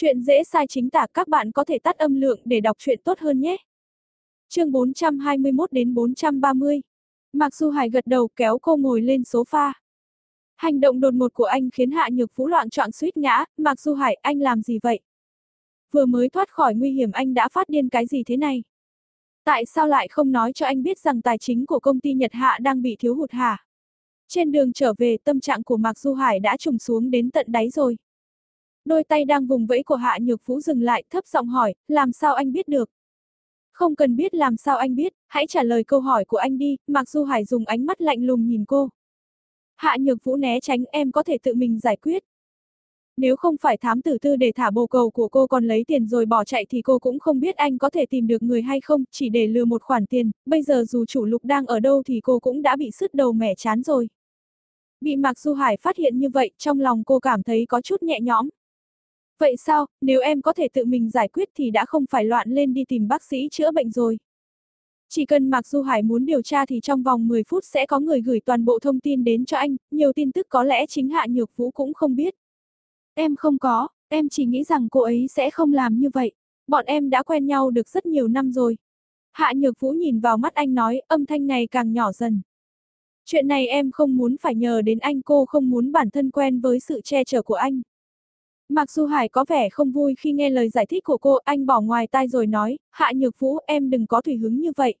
Chuyện dễ sai chính tả các bạn có thể tắt âm lượng để đọc chuyện tốt hơn nhé. Chương 421 đến 430. Mạc Du Hải gật đầu kéo cô ngồi lên sofa. Hành động đột ngột của anh khiến Hạ Nhược Vũ loạn trọn suýt ngã, Mạc Du Hải, anh làm gì vậy? Vừa mới thoát khỏi nguy hiểm anh đã phát điên cái gì thế này? Tại sao lại không nói cho anh biết rằng tài chính của công ty Nhật Hạ đang bị thiếu hụt hả? Trên đường trở về tâm trạng của Mạc Du Hải đã trùng xuống đến tận đáy rồi. Đôi tay đang vùng vẫy của Hạ Nhược Vũ dừng lại, thấp giọng hỏi, làm sao anh biết được? Không cần biết làm sao anh biết, hãy trả lời câu hỏi của anh đi, Mạc Du Hải dùng ánh mắt lạnh lùng nhìn cô. Hạ Nhược Vũ né tránh em có thể tự mình giải quyết. Nếu không phải thám tử tư để thả bồ cầu của cô còn lấy tiền rồi bỏ chạy thì cô cũng không biết anh có thể tìm được người hay không, chỉ để lừa một khoản tiền, bây giờ dù chủ lục đang ở đâu thì cô cũng đã bị sứt đầu mẻ chán rồi. Bị Mạc Du Hải phát hiện như vậy, trong lòng cô cảm thấy có chút nhẹ nhõm. Vậy sao, nếu em có thể tự mình giải quyết thì đã không phải loạn lên đi tìm bác sĩ chữa bệnh rồi. Chỉ cần Mạc Du Hải muốn điều tra thì trong vòng 10 phút sẽ có người gửi toàn bộ thông tin đến cho anh, nhiều tin tức có lẽ chính Hạ Nhược Vũ cũng không biết. Em không có, em chỉ nghĩ rằng cô ấy sẽ không làm như vậy. Bọn em đã quen nhau được rất nhiều năm rồi. Hạ Nhược Vũ nhìn vào mắt anh nói, âm thanh ngày càng nhỏ dần. Chuyện này em không muốn phải nhờ đến anh cô không muốn bản thân quen với sự che chở của anh. Mặc dù Hải có vẻ không vui khi nghe lời giải thích của cô, anh bỏ ngoài tai rồi nói, Hạ Nhược Vũ em đừng có tùy hứng như vậy.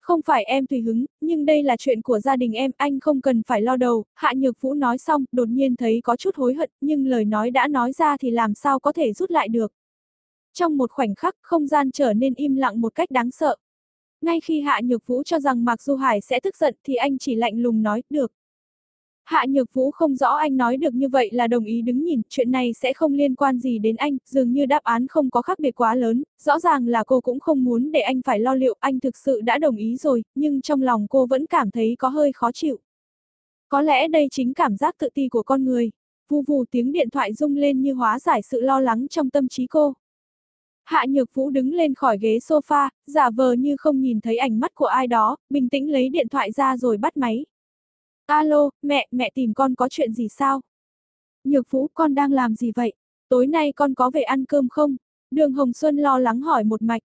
Không phải em tùy hứng, nhưng đây là chuyện của gia đình em, anh không cần phải lo đầu, Hạ Nhược Vũ nói xong, đột nhiên thấy có chút hối hận, nhưng lời nói đã nói ra thì làm sao có thể rút lại được. Trong một khoảnh khắc, không gian trở nên im lặng một cách đáng sợ. Ngay khi Hạ Nhược Vũ cho rằng Mạc Du Hải sẽ tức giận thì anh chỉ lạnh lùng nói, được. Hạ Nhược Vũ không rõ anh nói được như vậy là đồng ý đứng nhìn, chuyện này sẽ không liên quan gì đến anh, dường như đáp án không có khác biệt quá lớn, rõ ràng là cô cũng không muốn để anh phải lo liệu, anh thực sự đã đồng ý rồi, nhưng trong lòng cô vẫn cảm thấy có hơi khó chịu. Có lẽ đây chính cảm giác tự ti của con người. Vù vù tiếng điện thoại rung lên như hóa giải sự lo lắng trong tâm trí cô. Hạ Nhược Vũ đứng lên khỏi ghế sofa, giả vờ như không nhìn thấy ảnh mắt của ai đó, bình tĩnh lấy điện thoại ra rồi bắt máy. Alo, mẹ, mẹ tìm con có chuyện gì sao? Nhược Vũ, con đang làm gì vậy? Tối nay con có về ăn cơm không? Đường Hồng Xuân lo lắng hỏi một mạch.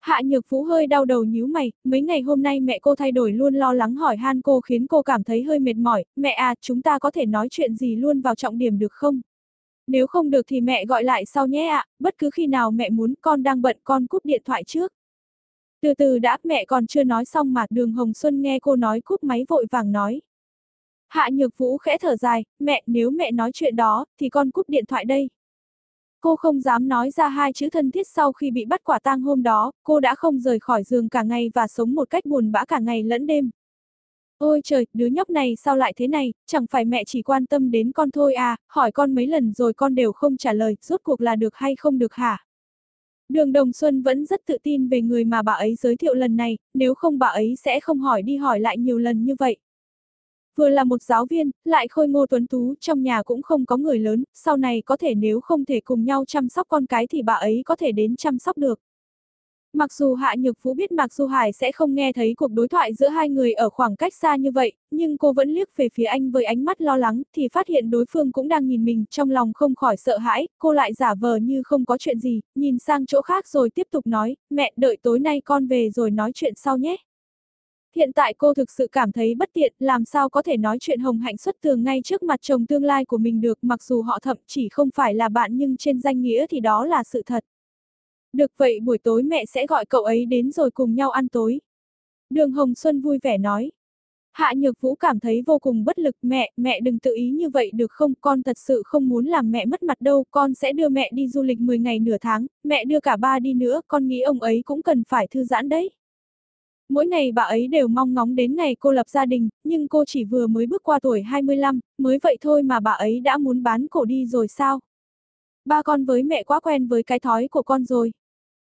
Hạ Nhược Vũ hơi đau đầu nhíu mày, mấy ngày hôm nay mẹ cô thay đổi luôn lo lắng hỏi han cô khiến cô cảm thấy hơi mệt mỏi, mẹ à, chúng ta có thể nói chuyện gì luôn vào trọng điểm được không? Nếu không được thì mẹ gọi lại sau nhé ạ, bất cứ khi nào mẹ muốn con đang bận con cúp điện thoại trước. Từ từ đã, mẹ còn chưa nói xong mà đường Hồng Xuân nghe cô nói cúp máy vội vàng nói. Hạ Nhược Vũ khẽ thở dài, mẹ, nếu mẹ nói chuyện đó, thì con cúp điện thoại đây. Cô không dám nói ra hai chữ thân thiết sau khi bị bắt quả tang hôm đó, cô đã không rời khỏi giường cả ngày và sống một cách buồn bã cả ngày lẫn đêm. Ôi trời, đứa nhóc này sao lại thế này, chẳng phải mẹ chỉ quan tâm đến con thôi à, hỏi con mấy lần rồi con đều không trả lời, rốt cuộc là được hay không được hả? Đường Đồng Xuân vẫn rất tự tin về người mà bà ấy giới thiệu lần này, nếu không bà ấy sẽ không hỏi đi hỏi lại nhiều lần như vậy. Vừa là một giáo viên, lại khôi ngô tuấn tú, trong nhà cũng không có người lớn, sau này có thể nếu không thể cùng nhau chăm sóc con cái thì bà ấy có thể đến chăm sóc được. Mặc dù Hạ Nhược Phú biết Mạc Du Hải sẽ không nghe thấy cuộc đối thoại giữa hai người ở khoảng cách xa như vậy, nhưng cô vẫn liếc về phía anh với ánh mắt lo lắng, thì phát hiện đối phương cũng đang nhìn mình, trong lòng không khỏi sợ hãi, cô lại giả vờ như không có chuyện gì, nhìn sang chỗ khác rồi tiếp tục nói, mẹ đợi tối nay con về rồi nói chuyện sau nhé. Hiện tại cô thực sự cảm thấy bất tiện, làm sao có thể nói chuyện hồng hạnh xuất tường ngay trước mặt chồng tương lai của mình được, mặc dù họ thậm chỉ không phải là bạn nhưng trên danh nghĩa thì đó là sự thật. Được vậy buổi tối mẹ sẽ gọi cậu ấy đến rồi cùng nhau ăn tối. Đường Hồng Xuân vui vẻ nói. Hạ Nhược Vũ cảm thấy vô cùng bất lực, mẹ, mẹ đừng tự ý như vậy được không, con thật sự không muốn làm mẹ mất mặt đâu, con sẽ đưa mẹ đi du lịch 10 ngày nửa tháng, mẹ đưa cả ba đi nữa, con nghĩ ông ấy cũng cần phải thư giãn đấy. Mỗi ngày bà ấy đều mong ngóng đến ngày cô lập gia đình, nhưng cô chỉ vừa mới bước qua tuổi 25, mới vậy thôi mà bà ấy đã muốn bán cổ đi rồi sao? Ba con với mẹ quá quen với cái thói của con rồi.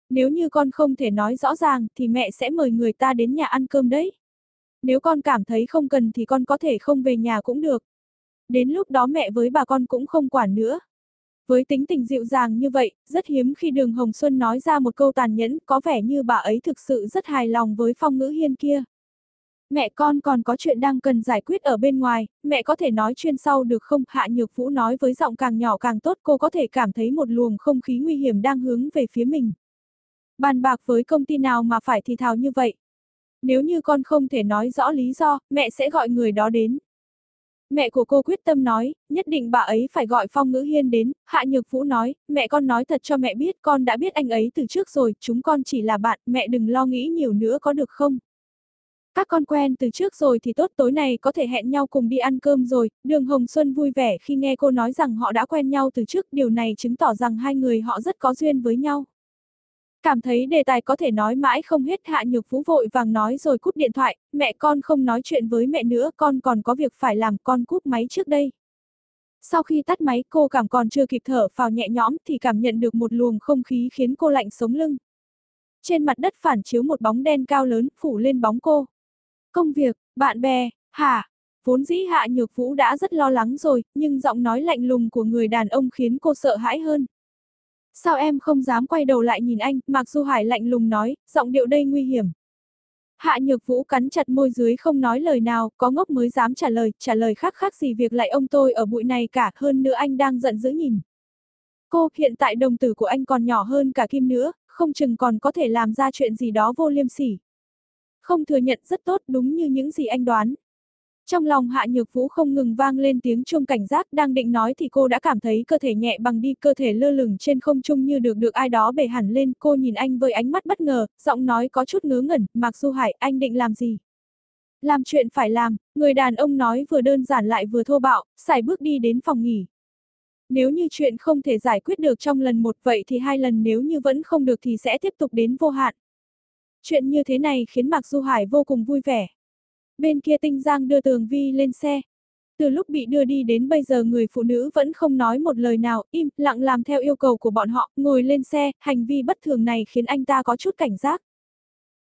Nếu như con không thể nói rõ ràng thì mẹ sẽ mời người ta đến nhà ăn cơm đấy. Nếu con cảm thấy không cần thì con có thể không về nhà cũng được. Đến lúc đó mẹ với bà con cũng không quản nữa. Với tính tình dịu dàng như vậy, rất hiếm khi đường Hồng Xuân nói ra một câu tàn nhẫn, có vẻ như bà ấy thực sự rất hài lòng với phong ngữ hiên kia. Mẹ con còn có chuyện đang cần giải quyết ở bên ngoài, mẹ có thể nói chuyên sau được không? Hạ Nhược Vũ nói với giọng càng nhỏ càng tốt cô có thể cảm thấy một luồng không khí nguy hiểm đang hướng về phía mình. Bàn bạc với công ty nào mà phải thì thào như vậy. Nếu như con không thể nói rõ lý do, mẹ sẽ gọi người đó đến. Mẹ của cô quyết tâm nói, nhất định bà ấy phải gọi Phong Ngữ Hiên đến, Hạ Nhược Vũ nói, mẹ con nói thật cho mẹ biết con đã biết anh ấy từ trước rồi, chúng con chỉ là bạn, mẹ đừng lo nghĩ nhiều nữa có được không? Các con quen từ trước rồi thì tốt tối này có thể hẹn nhau cùng đi ăn cơm rồi, đường Hồng Xuân vui vẻ khi nghe cô nói rằng họ đã quen nhau từ trước, điều này chứng tỏ rằng hai người họ rất có duyên với nhau. Cảm thấy đề tài có thể nói mãi không hết hạ nhược vũ vội vàng nói rồi cúp điện thoại, mẹ con không nói chuyện với mẹ nữa, con còn có việc phải làm, con cúp máy trước đây. Sau khi tắt máy cô cảm còn chưa kịp thở vào nhẹ nhõm thì cảm nhận được một luồng không khí khiến cô lạnh sống lưng. Trên mặt đất phản chiếu một bóng đen cao lớn phủ lên bóng cô. Công việc, bạn bè, hả? Vốn dĩ hạ nhược vũ đã rất lo lắng rồi, nhưng giọng nói lạnh lùng của người đàn ông khiến cô sợ hãi hơn. Sao em không dám quay đầu lại nhìn anh, Mạc Du Hải lạnh lùng nói, giọng điệu đây nguy hiểm. Hạ Nhược Vũ cắn chặt môi dưới không nói lời nào, có ngốc mới dám trả lời, trả lời khác khác gì việc lại ông tôi ở bụi này cả, hơn nữa anh đang giận dữ nhìn. Cô, hiện tại đồng tử của anh còn nhỏ hơn cả Kim nữa, không chừng còn có thể làm ra chuyện gì đó vô liêm sỉ. Không thừa nhận rất tốt đúng như những gì anh đoán, trong lòng Hạ Nhược Vũ không ngừng vang lên tiếng chuông cảnh giác đang định nói thì cô đã cảm thấy cơ thể nhẹ bằng đi, cơ thể lơ lửng trên không trung như được được ai đó bể hẳn lên, cô nhìn anh với ánh mắt bất ngờ, giọng nói có chút ngớ ngẩn, Mạc Du Hải, anh định làm gì? Làm chuyện phải làm, người đàn ông nói vừa đơn giản lại vừa thô bạo, xài bước đi đến phòng nghỉ. Nếu như chuyện không thể giải quyết được trong lần một vậy thì hai lần nếu như vẫn không được thì sẽ tiếp tục đến vô hạn. Chuyện như thế này khiến Mạc Du Hải vô cùng vui vẻ. Bên kia Tinh Giang đưa Tường Vi lên xe. Từ lúc bị đưa đi đến bây giờ người phụ nữ vẫn không nói một lời nào, im lặng làm theo yêu cầu của bọn họ, ngồi lên xe, hành vi bất thường này khiến anh ta có chút cảnh giác.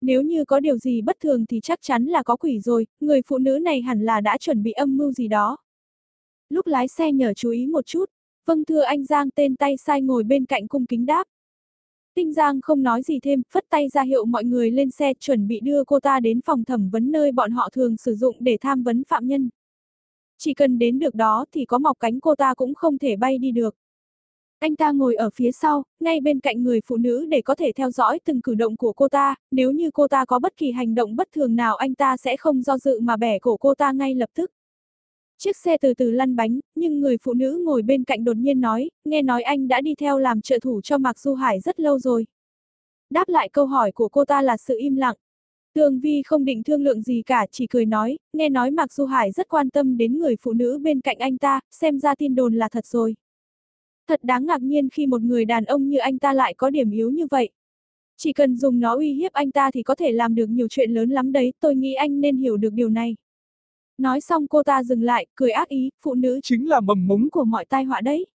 Nếu như có điều gì bất thường thì chắc chắn là có quỷ rồi, người phụ nữ này hẳn là đã chuẩn bị âm mưu gì đó. Lúc lái xe nhờ chú ý một chút, vâng thưa anh Giang tên tay sai ngồi bên cạnh cung kính đáp. Tinh Giang không nói gì thêm, phất tay ra hiệu mọi người lên xe chuẩn bị đưa cô ta đến phòng thẩm vấn nơi bọn họ thường sử dụng để tham vấn phạm nhân. Chỉ cần đến được đó thì có mọc cánh cô ta cũng không thể bay đi được. Anh ta ngồi ở phía sau, ngay bên cạnh người phụ nữ để có thể theo dõi từng cử động của cô ta, nếu như cô ta có bất kỳ hành động bất thường nào anh ta sẽ không do dự mà bẻ cổ cô ta ngay lập tức. Chiếc xe từ từ lăn bánh, nhưng người phụ nữ ngồi bên cạnh đột nhiên nói, nghe nói anh đã đi theo làm trợ thủ cho Mạc Du Hải rất lâu rồi. Đáp lại câu hỏi của cô ta là sự im lặng. Tường Vi không định thương lượng gì cả, chỉ cười nói, nghe nói Mạc Du Hải rất quan tâm đến người phụ nữ bên cạnh anh ta, xem ra tin đồn là thật rồi. Thật đáng ngạc nhiên khi một người đàn ông như anh ta lại có điểm yếu như vậy. Chỉ cần dùng nó uy hiếp anh ta thì có thể làm được nhiều chuyện lớn lắm đấy, tôi nghĩ anh nên hiểu được điều này. Nói xong cô ta dừng lại, cười ác ý, phụ nữ chính là mầm mống của mọi tai họa đấy.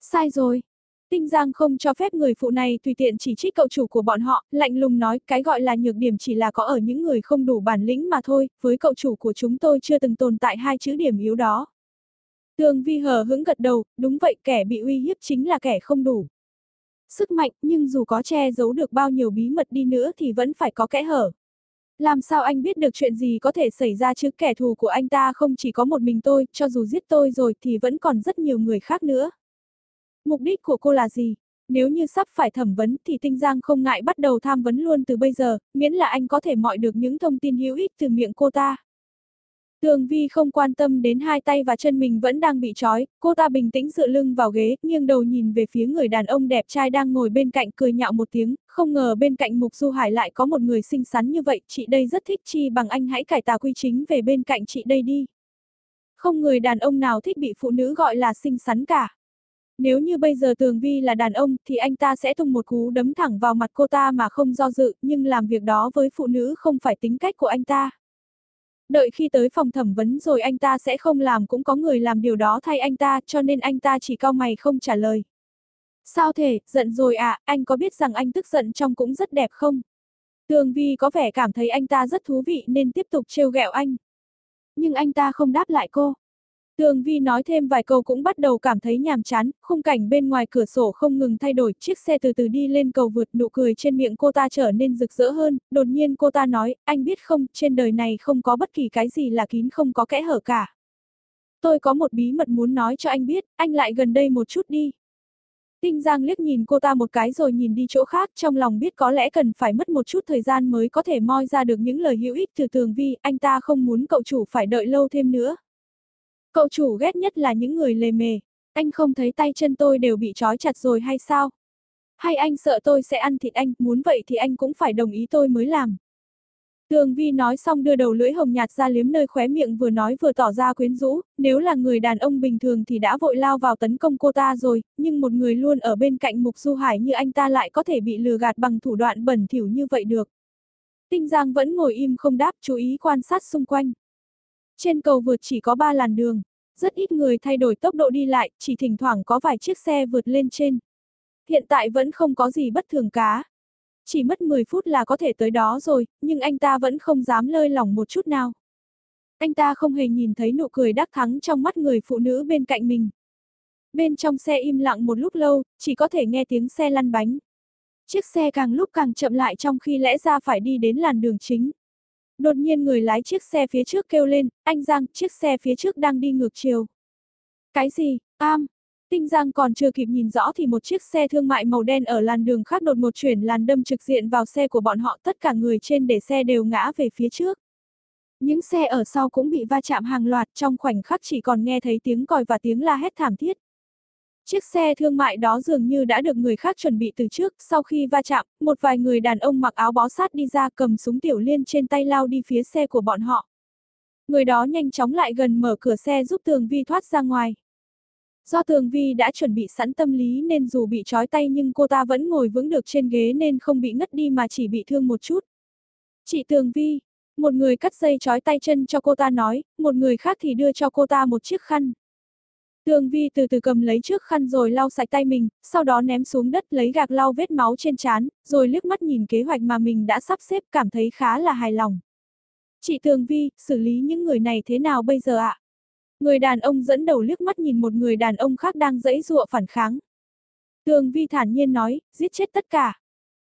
Sai rồi. Tinh Giang không cho phép người phụ này tùy tiện chỉ trích cậu chủ của bọn họ, lạnh lùng nói cái gọi là nhược điểm chỉ là có ở những người không đủ bản lĩnh mà thôi, với cậu chủ của chúng tôi chưa từng tồn tại hai chữ điểm yếu đó. Tường Vi hờ hững gật đầu, đúng vậy kẻ bị uy hiếp chính là kẻ không đủ. Sức mạnh nhưng dù có che giấu được bao nhiêu bí mật đi nữa thì vẫn phải có kẽ hở. Làm sao anh biết được chuyện gì có thể xảy ra chứ kẻ thù của anh ta không chỉ có một mình tôi, cho dù giết tôi rồi thì vẫn còn rất nhiều người khác nữa. Mục đích của cô là gì? Nếu như sắp phải thẩm vấn thì Tinh Giang không ngại bắt đầu tham vấn luôn từ bây giờ, miễn là anh có thể mọi được những thông tin hữu ích từ miệng cô ta. Tường Vi không quan tâm đến hai tay và chân mình vẫn đang bị trói, cô ta bình tĩnh dựa lưng vào ghế, nghiêng đầu nhìn về phía người đàn ông đẹp trai đang ngồi bên cạnh cười nhạo một tiếng, không ngờ bên cạnh Mục Du Hải lại có một người xinh xắn như vậy, chị đây rất thích chi bằng anh hãy cải tà quy chính về bên cạnh chị đây đi. Không người đàn ông nào thích bị phụ nữ gọi là xinh xắn cả. Nếu như bây giờ Tường Vi là đàn ông thì anh ta sẽ tung một cú đấm thẳng vào mặt cô ta mà không do dự, nhưng làm việc đó với phụ nữ không phải tính cách của anh ta. Đợi khi tới phòng thẩm vấn rồi anh ta sẽ không làm cũng có người làm điều đó thay anh ta cho nên anh ta chỉ cao mày không trả lời. Sao thể, giận rồi à, anh có biết rằng anh tức giận trong cũng rất đẹp không? Tường Vi có vẻ cảm thấy anh ta rất thú vị nên tiếp tục trêu ghẹo anh. Nhưng anh ta không đáp lại cô. Tường Vi nói thêm vài câu cũng bắt đầu cảm thấy nhàm chán, khung cảnh bên ngoài cửa sổ không ngừng thay đổi, chiếc xe từ từ đi lên cầu vượt, nụ cười trên miệng cô ta trở nên rực rỡ hơn, đột nhiên cô ta nói, anh biết không, trên đời này không có bất kỳ cái gì là kín không có kẽ hở cả. Tôi có một bí mật muốn nói cho anh biết, anh lại gần đây một chút đi. Tinh Giang liếc nhìn cô ta một cái rồi nhìn đi chỗ khác, trong lòng biết có lẽ cần phải mất một chút thời gian mới có thể moi ra được những lời hữu ích từ Tường Vi, anh ta không muốn cậu chủ phải đợi lâu thêm nữa. Cậu chủ ghét nhất là những người lề mề, anh không thấy tay chân tôi đều bị trói chặt rồi hay sao? Hay anh sợ tôi sẽ ăn thịt anh, muốn vậy thì anh cũng phải đồng ý tôi mới làm. Tường Vi nói xong đưa đầu lưỡi hồng nhạt ra liếm nơi khóe miệng vừa nói vừa tỏ ra quyến rũ, nếu là người đàn ông bình thường thì đã vội lao vào tấn công cô ta rồi, nhưng một người luôn ở bên cạnh Mục Du Hải như anh ta lại có thể bị lừa gạt bằng thủ đoạn bẩn thỉu như vậy được. Tinh Giang vẫn ngồi im không đáp, chú ý quan sát xung quanh. Trên cầu vượt chỉ có ba làn đường, rất ít người thay đổi tốc độ đi lại, chỉ thỉnh thoảng có vài chiếc xe vượt lên trên. Hiện tại vẫn không có gì bất thường cá, chỉ mất 10 phút là có thể tới đó rồi, nhưng anh ta vẫn không dám lơi lỏng một chút nào. Anh ta không hề nhìn thấy nụ cười đắc thắng trong mắt người phụ nữ bên cạnh mình. Bên trong xe im lặng một lúc lâu, chỉ có thể nghe tiếng xe lăn bánh. Chiếc xe càng lúc càng chậm lại trong khi lẽ ra phải đi đến làn đường chính. Đột nhiên người lái chiếc xe phía trước kêu lên, anh Giang, chiếc xe phía trước đang đi ngược chiều. Cái gì, am, Tinh Giang còn chưa kịp nhìn rõ thì một chiếc xe thương mại màu đen ở làn đường khác đột một chuyển làn đâm trực diện vào xe của bọn họ tất cả người trên để xe đều ngã về phía trước. Những xe ở sau cũng bị va chạm hàng loạt trong khoảnh khắc chỉ còn nghe thấy tiếng còi và tiếng la hét thảm thiết. Chiếc xe thương mại đó dường như đã được người khác chuẩn bị từ trước, sau khi va chạm, một vài người đàn ông mặc áo bó sát đi ra cầm súng tiểu liên trên tay lao đi phía xe của bọn họ. Người đó nhanh chóng lại gần mở cửa xe giúp Tường Vi thoát ra ngoài. Do Tường Vi đã chuẩn bị sẵn tâm lý nên dù bị trói tay nhưng cô ta vẫn ngồi vững được trên ghế nên không bị ngất đi mà chỉ bị thương một chút. Chị Tường Vi, một người cắt dây trói tay chân cho cô ta nói, một người khác thì đưa cho cô ta một chiếc khăn. Tương Vi từ từ cầm lấy trước khăn rồi lau sạch tay mình, sau đó ném xuống đất lấy gạc lau vết máu trên trán, rồi liếc mắt nhìn kế hoạch mà mình đã sắp xếp cảm thấy khá là hài lòng. Chị Tường Vi, xử lý những người này thế nào bây giờ ạ? Người đàn ông dẫn đầu liếc mắt nhìn một người đàn ông khác đang dẫy dụa phản kháng. Tường Vi thản nhiên nói, giết chết tất cả.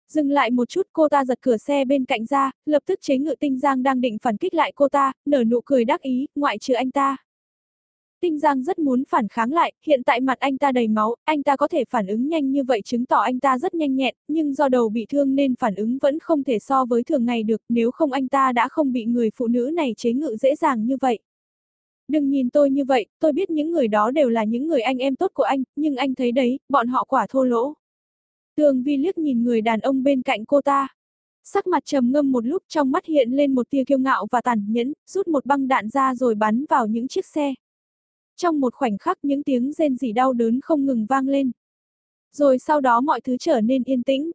Dừng lại một chút cô ta giật cửa xe bên cạnh ra, lập tức chế ngự tinh giang đang định phản kích lại cô ta, nở nụ cười đắc ý, ngoại trừ anh ta. Tinh Giang rất muốn phản kháng lại, hiện tại mặt anh ta đầy máu, anh ta có thể phản ứng nhanh như vậy chứng tỏ anh ta rất nhanh nhẹn, nhưng do đầu bị thương nên phản ứng vẫn không thể so với thường ngày được, nếu không anh ta đã không bị người phụ nữ này chế ngự dễ dàng như vậy. Đừng nhìn tôi như vậy, tôi biết những người đó đều là những người anh em tốt của anh, nhưng anh thấy đấy, bọn họ quả thô lỗ. Tường Vi liếc nhìn người đàn ông bên cạnh cô ta. Sắc mặt trầm ngâm một lúc trong mắt hiện lên một tia kiêu ngạo và tàn nhẫn, rút một băng đạn ra rồi bắn vào những chiếc xe. Trong một khoảnh khắc những tiếng rên rỉ đau đớn không ngừng vang lên. Rồi sau đó mọi thứ trở nên yên tĩnh,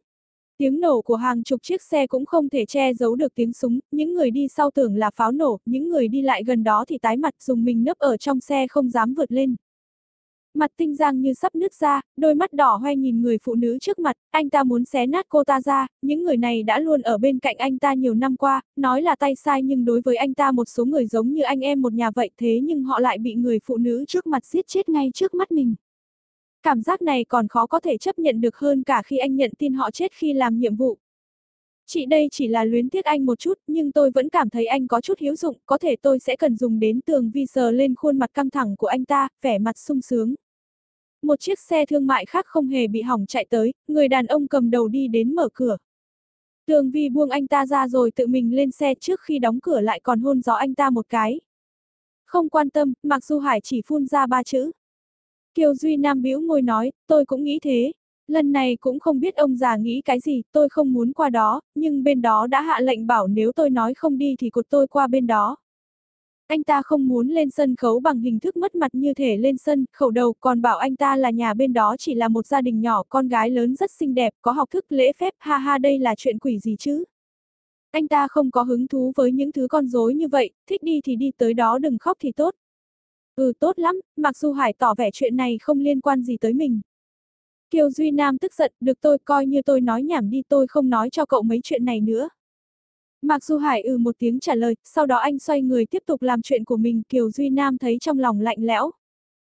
Tiếng nổ của hàng chục chiếc xe cũng không thể che giấu được tiếng súng, những người đi sau tưởng là pháo nổ, những người đi lại gần đó thì tái mặt dùng mình nấp ở trong xe không dám vượt lên. Mặt tinh giang như sắp nứt ra, đôi mắt đỏ hoe nhìn người phụ nữ trước mặt, anh ta muốn xé nát cô ta ra, những người này đã luôn ở bên cạnh anh ta nhiều năm qua, nói là tay sai nhưng đối với anh ta một số người giống như anh em một nhà vậy thế nhưng họ lại bị người phụ nữ trước mặt giết chết ngay trước mắt mình. Cảm giác này còn khó có thể chấp nhận được hơn cả khi anh nhận tin họ chết khi làm nhiệm vụ. Chị đây chỉ là luyến tiếc anh một chút, nhưng tôi vẫn cảm thấy anh có chút hiếu dụng, có thể tôi sẽ cần dùng đến tường vi sờ lên khuôn mặt căng thẳng của anh ta, vẻ mặt sung sướng. Một chiếc xe thương mại khác không hề bị hỏng chạy tới, người đàn ông cầm đầu đi đến mở cửa. Tường vi buông anh ta ra rồi tự mình lên xe trước khi đóng cửa lại còn hôn gió anh ta một cái. Không quan tâm, mặc dù Hải chỉ phun ra ba chữ. Kiều Duy Nam bĩu môi nói, tôi cũng nghĩ thế. Lần này cũng không biết ông già nghĩ cái gì, tôi không muốn qua đó, nhưng bên đó đã hạ lệnh bảo nếu tôi nói không đi thì cột tôi qua bên đó. Anh ta không muốn lên sân khấu bằng hình thức mất mặt như thể lên sân, khẩu đầu còn bảo anh ta là nhà bên đó chỉ là một gia đình nhỏ, con gái lớn rất xinh đẹp, có học thức lễ phép, ha ha đây là chuyện quỷ gì chứ. Anh ta không có hứng thú với những thứ con dối như vậy, thích đi thì đi tới đó đừng khóc thì tốt, Ừ tốt lắm, mặc dù Hải tỏ vẻ chuyện này không liên quan gì tới mình. Kiều Duy Nam tức giận, được tôi coi như tôi nói nhảm đi tôi không nói cho cậu mấy chuyện này nữa. Mạc Du Hải ừ một tiếng trả lời, sau đó anh xoay người tiếp tục làm chuyện của mình, Kiều Duy Nam thấy trong lòng lạnh lẽo.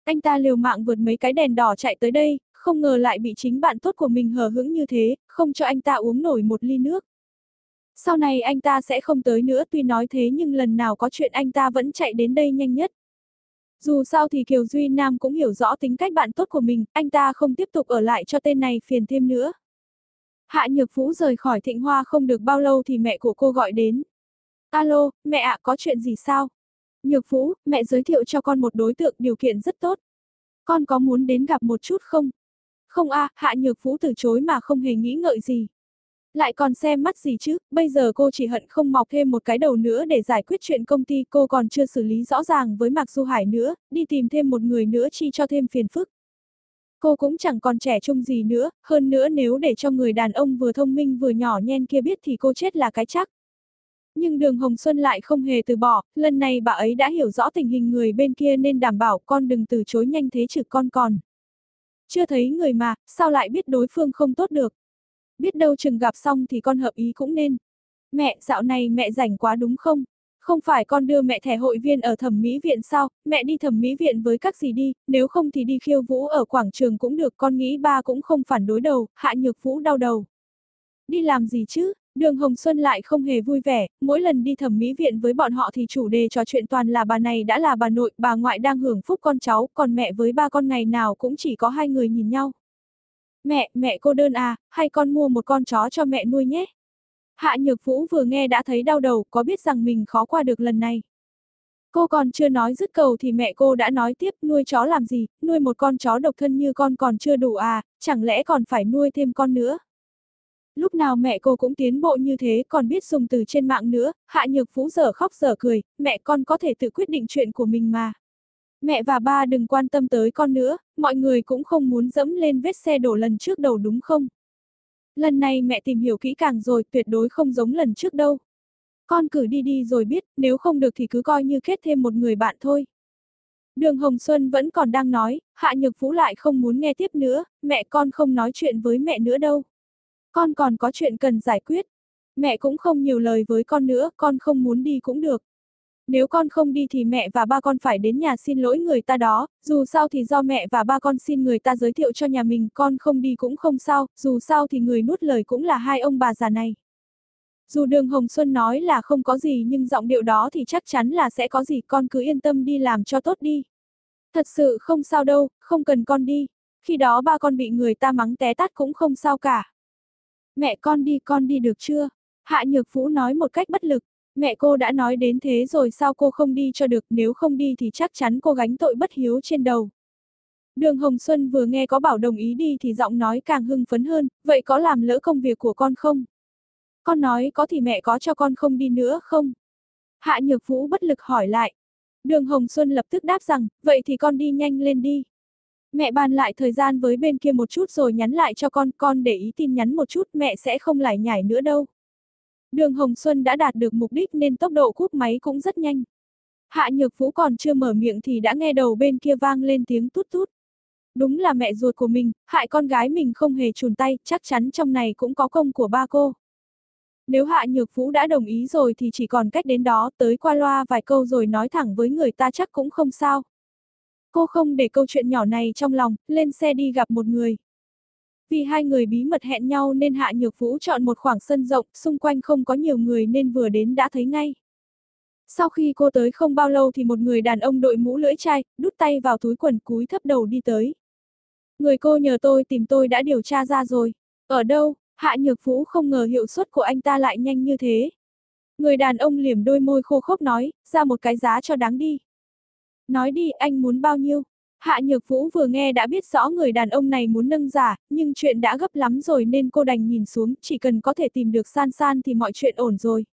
Anh ta liều mạng vượt mấy cái đèn đỏ chạy tới đây, không ngờ lại bị chính bạn tốt của mình hờ hững như thế, không cho anh ta uống nổi một ly nước. Sau này anh ta sẽ không tới nữa tuy nói thế nhưng lần nào có chuyện anh ta vẫn chạy đến đây nhanh nhất. Dù sao thì Kiều Duy Nam cũng hiểu rõ tính cách bạn tốt của mình, anh ta không tiếp tục ở lại cho tên này phiền thêm nữa. Hạ Nhược Vũ rời khỏi Thịnh Hoa không được bao lâu thì mẹ của cô gọi đến. Alo, mẹ ạ, có chuyện gì sao? Nhược Vũ, mẹ giới thiệu cho con một đối tượng điều kiện rất tốt. Con có muốn đến gặp một chút không? Không a, à, Hạ Nhược Vũ từ chối mà không hề nghĩ ngợi gì. Lại còn xem mắt gì chứ, bây giờ cô chỉ hận không mọc thêm một cái đầu nữa để giải quyết chuyện công ty cô còn chưa xử lý rõ ràng với Mạc Du Hải nữa, đi tìm thêm một người nữa chi cho thêm phiền phức. Cô cũng chẳng còn trẻ trung gì nữa, hơn nữa nếu để cho người đàn ông vừa thông minh vừa nhỏ nhen kia biết thì cô chết là cái chắc. Nhưng đường Hồng Xuân lại không hề từ bỏ, lần này bà ấy đã hiểu rõ tình hình người bên kia nên đảm bảo con đừng từ chối nhanh thế chứ con còn. Chưa thấy người mà, sao lại biết đối phương không tốt được. Biết đâu chừng gặp xong thì con hợp ý cũng nên. Mẹ, dạo này mẹ rảnh quá đúng không? Không phải con đưa mẹ thẻ hội viên ở thẩm mỹ viện sao, mẹ đi thẩm mỹ viện với các gì đi, nếu không thì đi khiêu vũ ở quảng trường cũng được, con nghĩ ba cũng không phản đối đầu, hạ nhược vũ đau đầu. Đi làm gì chứ, đường Hồng Xuân lại không hề vui vẻ, mỗi lần đi thẩm mỹ viện với bọn họ thì chủ đề trò chuyện toàn là bà này đã là bà nội, bà ngoại đang hưởng phúc con cháu, còn mẹ với ba con ngày nào cũng chỉ có hai người nhìn nhau. Mẹ, mẹ cô đơn à, hay con mua một con chó cho mẹ nuôi nhé. Hạ Nhược Vũ vừa nghe đã thấy đau đầu, có biết rằng mình khó qua được lần này. Cô còn chưa nói dứt cầu thì mẹ cô đã nói tiếp nuôi chó làm gì, nuôi một con chó độc thân như con còn chưa đủ à, chẳng lẽ còn phải nuôi thêm con nữa. Lúc nào mẹ cô cũng tiến bộ như thế còn biết dùng từ trên mạng nữa, Hạ Nhược Vũ giờ khóc giờ cười, mẹ con có thể tự quyết định chuyện của mình mà. Mẹ và ba đừng quan tâm tới con nữa, mọi người cũng không muốn dẫm lên vết xe đổ lần trước đầu đúng không? Lần này mẹ tìm hiểu kỹ càng rồi, tuyệt đối không giống lần trước đâu. Con cử đi đi rồi biết, nếu không được thì cứ coi như kết thêm một người bạn thôi. Đường Hồng Xuân vẫn còn đang nói, Hạ Nhược Vũ lại không muốn nghe tiếp nữa, mẹ con không nói chuyện với mẹ nữa đâu. Con còn có chuyện cần giải quyết. Mẹ cũng không nhiều lời với con nữa, con không muốn đi cũng được. Nếu con không đi thì mẹ và ba con phải đến nhà xin lỗi người ta đó, dù sao thì do mẹ và ba con xin người ta giới thiệu cho nhà mình, con không đi cũng không sao, dù sao thì người nuốt lời cũng là hai ông bà già này. Dù đường Hồng Xuân nói là không có gì nhưng giọng điệu đó thì chắc chắn là sẽ có gì, con cứ yên tâm đi làm cho tốt đi. Thật sự không sao đâu, không cần con đi. Khi đó ba con bị người ta mắng té tát cũng không sao cả. Mẹ con đi con đi được chưa? Hạ Nhược Vũ nói một cách bất lực. Mẹ cô đã nói đến thế rồi sao cô không đi cho được, nếu không đi thì chắc chắn cô gánh tội bất hiếu trên đầu. Đường Hồng Xuân vừa nghe có bảo đồng ý đi thì giọng nói càng hưng phấn hơn, vậy có làm lỡ công việc của con không? Con nói có thì mẹ có cho con không đi nữa không? Hạ Nhược Vũ bất lực hỏi lại. Đường Hồng Xuân lập tức đáp rằng, vậy thì con đi nhanh lên đi. Mẹ bàn lại thời gian với bên kia một chút rồi nhắn lại cho con, con để ý tin nhắn một chút mẹ sẽ không lải nhải nữa đâu. Đường Hồng Xuân đã đạt được mục đích nên tốc độ cút máy cũng rất nhanh. Hạ Nhược Vũ còn chưa mở miệng thì đã nghe đầu bên kia vang lên tiếng tút tút. Đúng là mẹ ruột của mình, hại con gái mình không hề chùn tay, chắc chắn trong này cũng có công của ba cô. Nếu Hạ Nhược Vũ đã đồng ý rồi thì chỉ còn cách đến đó, tới qua loa vài câu rồi nói thẳng với người ta chắc cũng không sao. Cô không để câu chuyện nhỏ này trong lòng, lên xe đi gặp một người. Vì hai người bí mật hẹn nhau nên Hạ Nhược Vũ chọn một khoảng sân rộng, xung quanh không có nhiều người nên vừa đến đã thấy ngay. Sau khi cô tới không bao lâu thì một người đàn ông đội mũ lưỡi chai, đút tay vào túi quần cúi thấp đầu đi tới. Người cô nhờ tôi tìm tôi đã điều tra ra rồi. Ở đâu? Hạ Nhược Vũ không ngờ hiệu suất của anh ta lại nhanh như thế. Người đàn ông liềm đôi môi khô khốc nói, ra một cái giá cho đáng đi. Nói đi, anh muốn bao nhiêu? Hạ Nhược Vũ vừa nghe đã biết rõ người đàn ông này muốn nâng giả, nhưng chuyện đã gấp lắm rồi nên cô đành nhìn xuống, chỉ cần có thể tìm được san san thì mọi chuyện ổn rồi.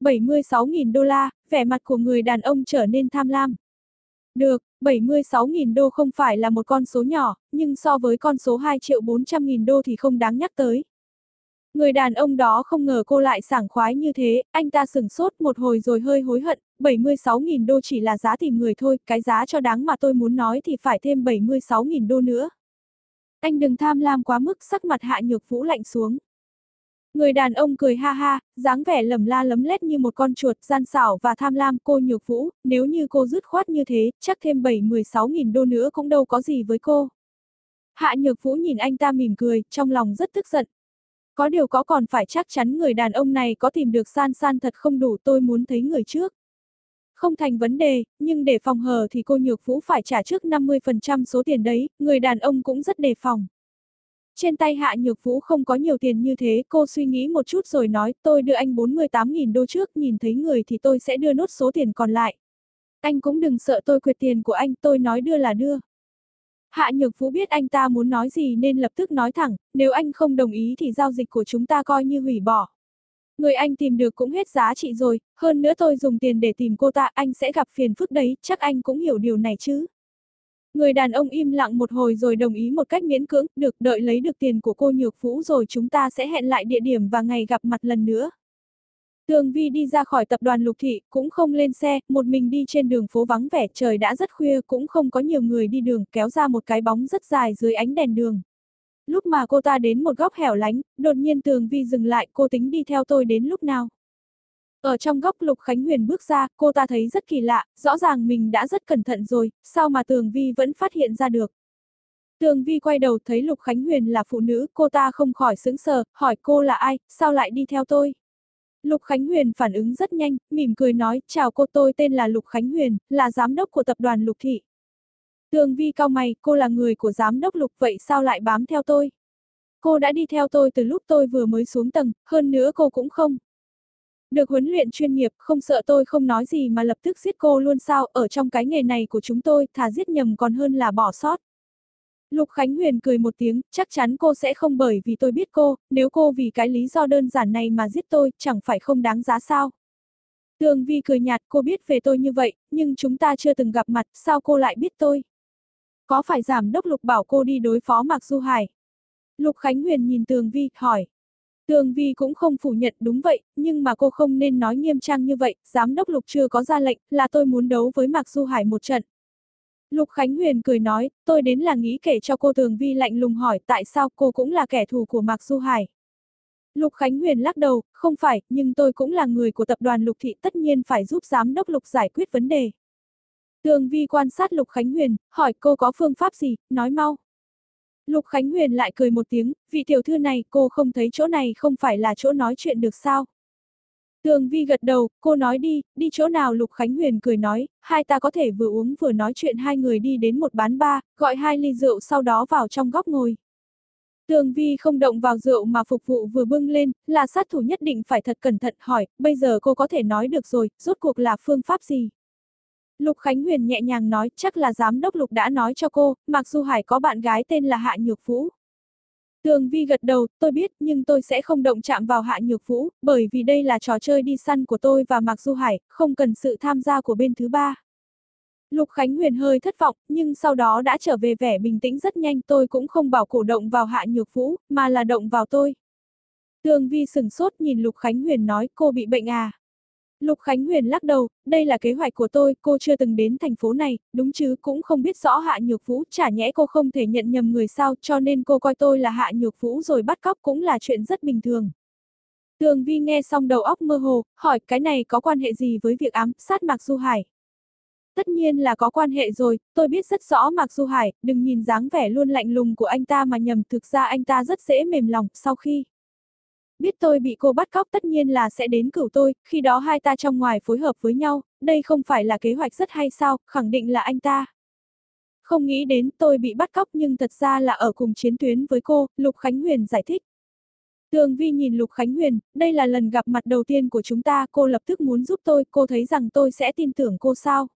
76.000 đô la, vẻ mặt của người đàn ông trở nên tham lam. Được, 76.000 đô không phải là một con số nhỏ, nhưng so với con số 2 triệu 400.000 đô thì không đáng nhắc tới. Người đàn ông đó không ngờ cô lại sảng khoái như thế, anh ta sừng sốt một hồi rồi hơi hối hận, 76.000 đô chỉ là giá tìm người thôi, cái giá cho đáng mà tôi muốn nói thì phải thêm 76.000 đô nữa. Anh đừng tham lam quá mức sắc mặt hạ nhược vũ lạnh xuống. Người đàn ông cười ha ha, dáng vẻ lầm la lấm lét như một con chuột, gian xảo và tham lam, cô nhược vũ, nếu như cô dứt khoát như thế, chắc thêm 7-16 nghìn đô nữa cũng đâu có gì với cô. Hạ nhược vũ nhìn anh ta mỉm cười, trong lòng rất tức giận. Có điều có còn phải chắc chắn người đàn ông này có tìm được san san thật không đủ tôi muốn thấy người trước. Không thành vấn đề, nhưng để phòng hờ thì cô Nhược Vũ phải trả trước 50% số tiền đấy, người đàn ông cũng rất đề phòng. Trên tay Hạ Nhược Vũ không có nhiều tiền như thế, cô suy nghĩ một chút rồi nói, tôi đưa anh 48.000 đô trước, nhìn thấy người thì tôi sẽ đưa nốt số tiền còn lại. Anh cũng đừng sợ tôi quyệt tiền của anh, tôi nói đưa là đưa. Hạ Nhược Phú biết anh ta muốn nói gì nên lập tức nói thẳng, nếu anh không đồng ý thì giao dịch của chúng ta coi như hủy bỏ. Người anh tìm được cũng hết giá trị rồi, hơn nữa tôi dùng tiền để tìm cô ta, anh sẽ gặp phiền phức đấy, chắc anh cũng hiểu điều này chứ. Người đàn ông im lặng một hồi rồi đồng ý một cách miễn cưỡng, được đợi lấy được tiền của cô Nhược Vũ rồi chúng ta sẽ hẹn lại địa điểm và ngày gặp mặt lần nữa. Tường Vi đi ra khỏi tập đoàn Lục Thị, cũng không lên xe, một mình đi trên đường phố vắng vẻ, trời đã rất khuya, cũng không có nhiều người đi đường, kéo ra một cái bóng rất dài dưới ánh đèn đường. Lúc mà cô ta đến một góc hẻo lánh, đột nhiên Tường Vi dừng lại, cô tính đi theo tôi đến lúc nào. Ở trong góc Lục Khánh Huyền bước ra, cô ta thấy rất kỳ lạ, rõ ràng mình đã rất cẩn thận rồi, sao mà Tường Vi vẫn phát hiện ra được. Tường Vi quay đầu thấy Lục Khánh Huyền là phụ nữ, cô ta không khỏi sững sờ, hỏi cô là ai, sao lại đi theo tôi. Lục Khánh Huyền phản ứng rất nhanh, mỉm cười nói, chào cô tôi tên là Lục Khánh Huyền, là giám đốc của tập đoàn Lục Thị. Tường Vi cao mày, cô là người của giám đốc Lục vậy sao lại bám theo tôi? Cô đã đi theo tôi từ lúc tôi vừa mới xuống tầng, hơn nữa cô cũng không. Được huấn luyện chuyên nghiệp, không sợ tôi không nói gì mà lập tức giết cô luôn sao, ở trong cái nghề này của chúng tôi, thà giết nhầm còn hơn là bỏ sót. Lục Khánh Huyền cười một tiếng, chắc chắn cô sẽ không bởi vì tôi biết cô, nếu cô vì cái lý do đơn giản này mà giết tôi, chẳng phải không đáng giá sao. Tường Vi cười nhạt, cô biết về tôi như vậy, nhưng chúng ta chưa từng gặp mặt, sao cô lại biết tôi? Có phải giảm đốc Lục bảo cô đi đối phó Mạc Du Hải? Lục Khánh Huyền nhìn Tường Vi, hỏi. Tường Vi cũng không phủ nhận đúng vậy, nhưng mà cô không nên nói nghiêm trang như vậy, giám đốc Lục chưa có ra lệnh, là tôi muốn đấu với Mạc Du Hải một trận. Lục Khánh Huyền cười nói, tôi đến là nghĩ kể cho cô Thường Vi lạnh lùng hỏi tại sao cô cũng là kẻ thù của Mạc Du Hải. Lục Khánh Huyền lắc đầu, không phải, nhưng tôi cũng là người của tập đoàn Lục Thị tất nhiên phải giúp giám đốc Lục giải quyết vấn đề. Tường Vi quan sát Lục Khánh Huyền, hỏi cô có phương pháp gì, nói mau. Lục Khánh Huyền lại cười một tiếng, vị tiểu thư này cô không thấy chỗ này không phải là chỗ nói chuyện được sao. Tường Vi gật đầu, cô nói đi, đi chỗ nào Lục Khánh Huyền cười nói, hai ta có thể vừa uống vừa nói chuyện hai người đi đến một bán ba, gọi hai ly rượu sau đó vào trong góc ngồi. Tường Vi không động vào rượu mà phục vụ vừa bưng lên, là sát thủ nhất định phải thật cẩn thận hỏi, bây giờ cô có thể nói được rồi, rốt cuộc là phương pháp gì? Lục Khánh Huyền nhẹ nhàng nói, chắc là giám đốc Lục đã nói cho cô, Mặc dù Hải có bạn gái tên là Hạ Nhược Vũ. Tường Vi gật đầu, tôi biết, nhưng tôi sẽ không động chạm vào Hạ Nhược Vũ, bởi vì đây là trò chơi đi săn của tôi và Mạc Du Hải, không cần sự tham gia của bên thứ ba. Lục Khánh Huyền hơi thất vọng, nhưng sau đó đã trở về vẻ bình tĩnh rất nhanh, tôi cũng không bảo cổ động vào Hạ Nhược Vũ, mà là động vào tôi. Tường Vi sừng sốt nhìn Lục Khánh Huyền nói, cô bị bệnh à? Lục Khánh Huyền lắc đầu, đây là kế hoạch của tôi, cô chưa từng đến thành phố này, đúng chứ, cũng không biết rõ Hạ Nhược Vũ, chả nhẽ cô không thể nhận nhầm người sao, cho nên cô coi tôi là Hạ Nhược Vũ rồi bắt cóc cũng là chuyện rất bình thường. Tường Vi nghe xong đầu óc mơ hồ, hỏi cái này có quan hệ gì với việc ám sát Mạc Du Hải? Tất nhiên là có quan hệ rồi, tôi biết rất rõ Mạc Du Hải, đừng nhìn dáng vẻ luôn lạnh lùng của anh ta mà nhầm thực ra anh ta rất dễ mềm lòng, sau khi Biết tôi bị cô bắt cóc tất nhiên là sẽ đến cửu tôi, khi đó hai ta trong ngoài phối hợp với nhau, đây không phải là kế hoạch rất hay sao, khẳng định là anh ta. Không nghĩ đến tôi bị bắt cóc nhưng thật ra là ở cùng chiến tuyến với cô, Lục Khánh Huyền giải thích. Tường Vi nhìn Lục Khánh Huyền, đây là lần gặp mặt đầu tiên của chúng ta, cô lập tức muốn giúp tôi, cô thấy rằng tôi sẽ tin tưởng cô sao.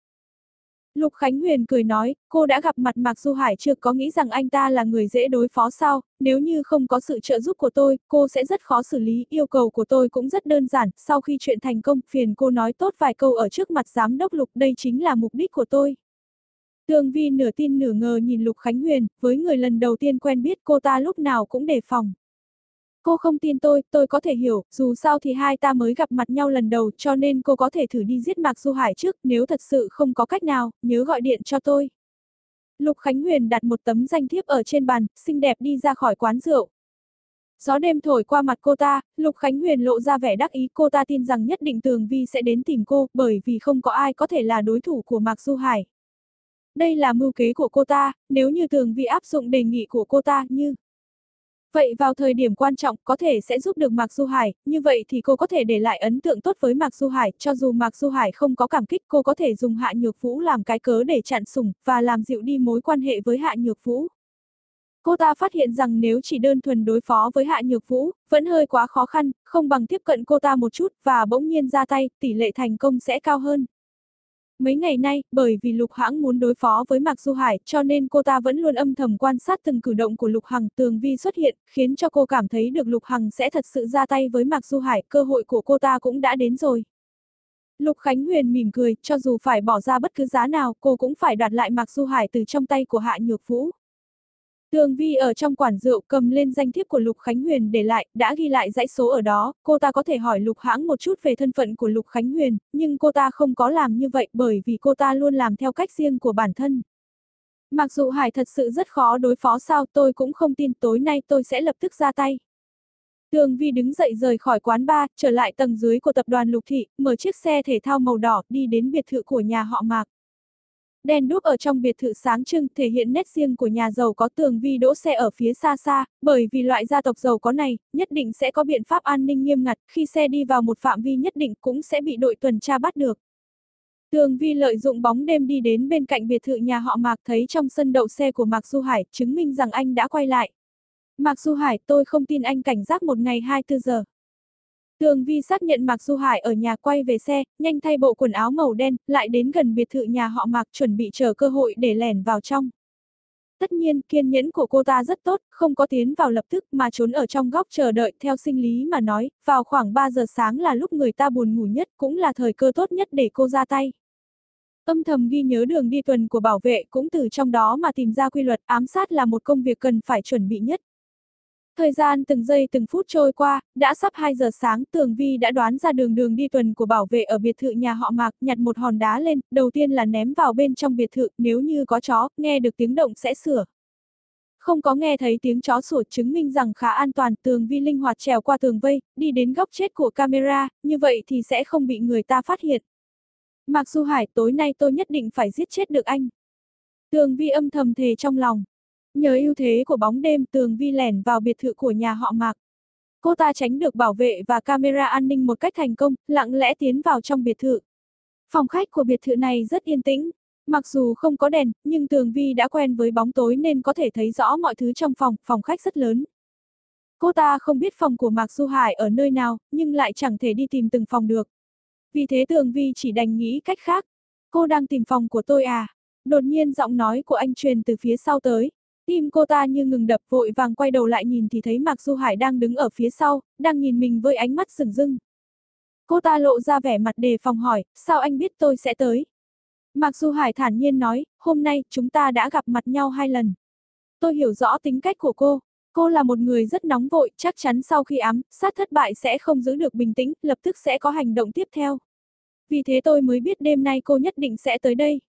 Lục Khánh Huyền cười nói, cô đã gặp mặt Mạc Du Hải chưa có nghĩ rằng anh ta là người dễ đối phó sao, nếu như không có sự trợ giúp của tôi, cô sẽ rất khó xử lý, yêu cầu của tôi cũng rất đơn giản, sau khi chuyện thành công, phiền cô nói tốt vài câu ở trước mặt giám đốc Lục, đây chính là mục đích của tôi. Tương Vi nửa tin nửa ngờ nhìn Lục Khánh Huyền, với người lần đầu tiên quen biết cô ta lúc nào cũng đề phòng. Cô không tin tôi, tôi có thể hiểu, dù sao thì hai ta mới gặp mặt nhau lần đầu cho nên cô có thể thử đi giết Mạc Du Hải trước, nếu thật sự không có cách nào, nhớ gọi điện cho tôi. Lục Khánh Huyền đặt một tấm danh thiếp ở trên bàn, xinh đẹp đi ra khỏi quán rượu. Gió đêm thổi qua mặt cô ta, Lục Khánh Huyền lộ ra vẻ đắc ý cô ta tin rằng nhất định Tường Vi sẽ đến tìm cô, bởi vì không có ai có thể là đối thủ của Mạc Du Hải. Đây là mưu kế của cô ta, nếu như Tường Vi áp dụng đề nghị của cô ta như Vậy vào thời điểm quan trọng có thể sẽ giúp được Mạc Du Hải, như vậy thì cô có thể để lại ấn tượng tốt với Mạc Du Hải, cho dù Mạc Du Hải không có cảm kích cô có thể dùng Hạ Nhược Vũ làm cái cớ để chặn sủng, và làm dịu đi mối quan hệ với Hạ Nhược Vũ. Cô ta phát hiện rằng nếu chỉ đơn thuần đối phó với Hạ Nhược Vũ, vẫn hơi quá khó khăn, không bằng tiếp cận cô ta một chút và bỗng nhiên ra tay, tỷ lệ thành công sẽ cao hơn. Mấy ngày nay, bởi vì Lục Hãng muốn đối phó với Mạc Du Hải, cho nên cô ta vẫn luôn âm thầm quan sát từng cử động của Lục Hằng. Tường Vi xuất hiện, khiến cho cô cảm thấy được Lục Hằng sẽ thật sự ra tay với Mạc Du Hải, cơ hội của cô ta cũng đã đến rồi. Lục Khánh Huyền mỉm cười, cho dù phải bỏ ra bất cứ giá nào, cô cũng phải đoạt lại Mạc Du Hải từ trong tay của Hạ Nhược Vũ. Tường Vi ở trong quản rượu cầm lên danh thiếp của Lục Khánh Huyền để lại, đã ghi lại dãy số ở đó, cô ta có thể hỏi Lục Hãng một chút về thân phận của Lục Khánh Huyền, nhưng cô ta không có làm như vậy bởi vì cô ta luôn làm theo cách riêng của bản thân. Mặc dù Hải thật sự rất khó đối phó sao tôi cũng không tin tối nay tôi sẽ lập tức ra tay. Tường Vi đứng dậy rời khỏi quán bar, trở lại tầng dưới của tập đoàn Lục Thị, mở chiếc xe thể thao màu đỏ, đi đến biệt thự của nhà họ Mạc. Đèn đúc ở trong biệt thự sáng trưng thể hiện nét riêng của nhà giàu có tường vi đỗ xe ở phía xa xa, bởi vì loại gia tộc giàu có này, nhất định sẽ có biện pháp an ninh nghiêm ngặt, khi xe đi vào một phạm vi nhất định cũng sẽ bị đội tuần tra bắt được. Tường Vi lợi dụng bóng đêm đi đến bên cạnh biệt thự nhà họ Mạc thấy trong sân đậu xe của Mạc Du Hải, chứng minh rằng anh đã quay lại. Mạc Du Hải, tôi không tin anh cảnh giác một ngày 24 giờ. Tường Vi xác nhận Mạc Du Hải ở nhà quay về xe, nhanh thay bộ quần áo màu đen, lại đến gần biệt thự nhà họ Mạc chuẩn bị chờ cơ hội để lẻn vào trong. Tất nhiên, kiên nhẫn của cô ta rất tốt, không có tiến vào lập tức mà trốn ở trong góc chờ đợi theo sinh lý mà nói, vào khoảng 3 giờ sáng là lúc người ta buồn ngủ nhất, cũng là thời cơ tốt nhất để cô ra tay. Âm thầm ghi nhớ đường đi tuần của bảo vệ cũng từ trong đó mà tìm ra quy luật ám sát là một công việc cần phải chuẩn bị nhất. Thời gian từng giây từng phút trôi qua, đã sắp 2 giờ sáng, Tường Vi đã đoán ra đường đường đi tuần của bảo vệ ở biệt thự nhà họ Mạc, nhặt một hòn đá lên, đầu tiên là ném vào bên trong biệt thự, nếu như có chó, nghe được tiếng động sẽ sửa. Không có nghe thấy tiếng chó sủa chứng minh rằng khá an toàn, Tường Vi linh hoạt trèo qua tường vây, đi đến góc chết của camera, như vậy thì sẽ không bị người ta phát hiện. Mạc Du Hải, tối nay tôi nhất định phải giết chết được anh. Tường Vi âm thầm thề trong lòng. Nhờ ưu thế của bóng đêm tường vi lẻn vào biệt thự của nhà họ Mạc. Cô ta tránh được bảo vệ và camera an ninh một cách thành công, lặng lẽ tiến vào trong biệt thự. Phòng khách của biệt thự này rất yên tĩnh. Mặc dù không có đèn, nhưng tường vi đã quen với bóng tối nên có thể thấy rõ mọi thứ trong phòng, phòng khách rất lớn. Cô ta không biết phòng của Mạc Du Hải ở nơi nào, nhưng lại chẳng thể đi tìm từng phòng được. Vì thế tường vi chỉ đành nghĩ cách khác. Cô đang tìm phòng của tôi à? Đột nhiên giọng nói của anh truyền từ phía sau tới, Tim cô ta như ngừng đập vội vàng quay đầu lại nhìn thì thấy Mạc Du Hải đang đứng ở phía sau, đang nhìn mình với ánh mắt sừng dưng. Cô ta lộ ra vẻ mặt đề phòng hỏi, sao anh biết tôi sẽ tới? Mạc Du Hải thản nhiên nói, hôm nay chúng ta đã gặp mặt nhau hai lần. Tôi hiểu rõ tính cách của cô. Cô là một người rất nóng vội, chắc chắn sau khi ám, sát thất bại sẽ không giữ được bình tĩnh, lập tức sẽ có hành động tiếp theo. Vì thế tôi mới biết đêm nay cô nhất định sẽ tới đây.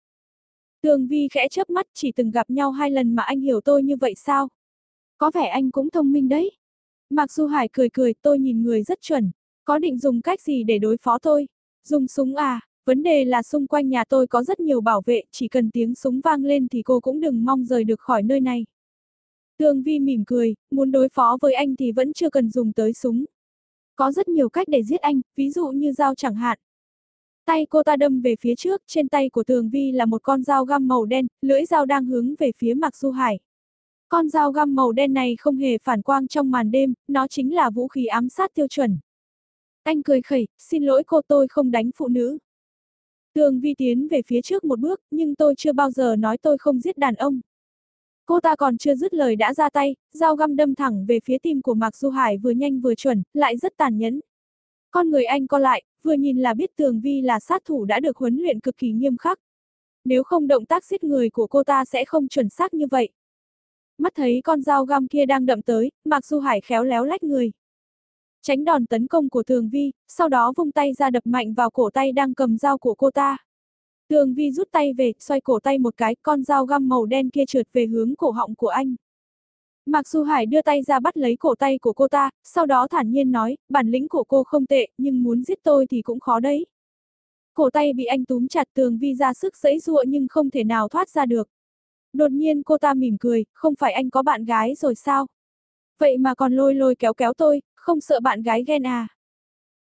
Tường Vi khẽ chớp mắt chỉ từng gặp nhau hai lần mà anh hiểu tôi như vậy sao? Có vẻ anh cũng thông minh đấy. Mạc Du Hải cười cười tôi nhìn người rất chuẩn. Có định dùng cách gì để đối phó tôi? Dùng súng à? Vấn đề là xung quanh nhà tôi có rất nhiều bảo vệ, chỉ cần tiếng súng vang lên thì cô cũng đừng mong rời được khỏi nơi này. Tường Vi mỉm cười, muốn đối phó với anh thì vẫn chưa cần dùng tới súng. Có rất nhiều cách để giết anh, ví dụ như dao chẳng hạn. Tay cô ta đâm về phía trước, trên tay của Tường Vi là một con dao găm màu đen, lưỡi dao đang hướng về phía Mạc Du Hải. Con dao găm màu đen này không hề phản quang trong màn đêm, nó chính là vũ khí ám sát tiêu chuẩn. Anh cười khẩy, xin lỗi cô tôi không đánh phụ nữ. Tường Vi tiến về phía trước một bước, nhưng tôi chưa bao giờ nói tôi không giết đàn ông. Cô ta còn chưa dứt lời đã ra tay, dao găm đâm thẳng về phía tim của Mạc Du Hải vừa nhanh vừa chuẩn, lại rất tàn nhẫn. Con người anh co lại, vừa nhìn là biết Tường Vi là sát thủ đã được huấn luyện cực kỳ nghiêm khắc. Nếu không động tác giết người của cô ta sẽ không chuẩn xác như vậy. Mắt thấy con dao găm kia đang đậm tới, Mạc Du Hải khéo léo lách người. Tránh đòn tấn công của Tường Vi, sau đó vung tay ra đập mạnh vào cổ tay đang cầm dao của cô ta. Tường Vi rút tay về, xoay cổ tay một cái, con dao găm màu đen kia trượt về hướng cổ họng của anh. Mạc Du Hải đưa tay ra bắt lấy cổ tay của cô ta, sau đó thản nhiên nói, bản lĩnh của cô không tệ, nhưng muốn giết tôi thì cũng khó đấy. Cổ tay bị anh túm chặt tường vi ra sức dẫy dụa nhưng không thể nào thoát ra được. Đột nhiên cô ta mỉm cười, không phải anh có bạn gái rồi sao? Vậy mà còn lôi lôi kéo kéo tôi, không sợ bạn gái ghen à?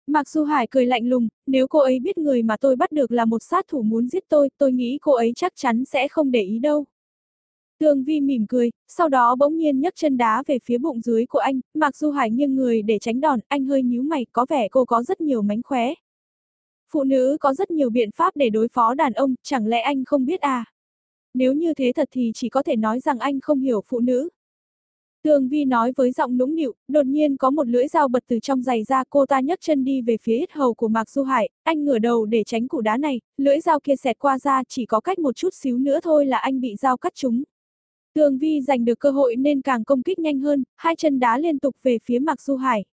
Mạc Du Hải cười lạnh lùng, nếu cô ấy biết người mà tôi bắt được là một sát thủ muốn giết tôi, tôi nghĩ cô ấy chắc chắn sẽ không để ý đâu. Tương Vi mỉm cười, sau đó bỗng nhiên nhấc chân đá về phía bụng dưới của anh, Mạc Du Hải nghiêng người để tránh đòn, anh hơi nhíu mày, có vẻ cô có rất nhiều mánh khóe. Phụ nữ có rất nhiều biện pháp để đối phó đàn ông, chẳng lẽ anh không biết à? Nếu như thế thật thì chỉ có thể nói rằng anh không hiểu phụ nữ. Tường Vi nói với giọng nũng nịu, đột nhiên có một lưỡi dao bật từ trong giày ra cô ta nhấc chân đi về phía ít hầu của Mạc Du Hải, anh ngửa đầu để tránh củ đá này, lưỡi dao kia xẹt qua ra chỉ có cách một chút xíu nữa thôi là anh bị dao cắt trúng. Tường Vi giành được cơ hội nên càng công kích nhanh hơn, hai chân đá liên tục về phía Mạc Du Hải.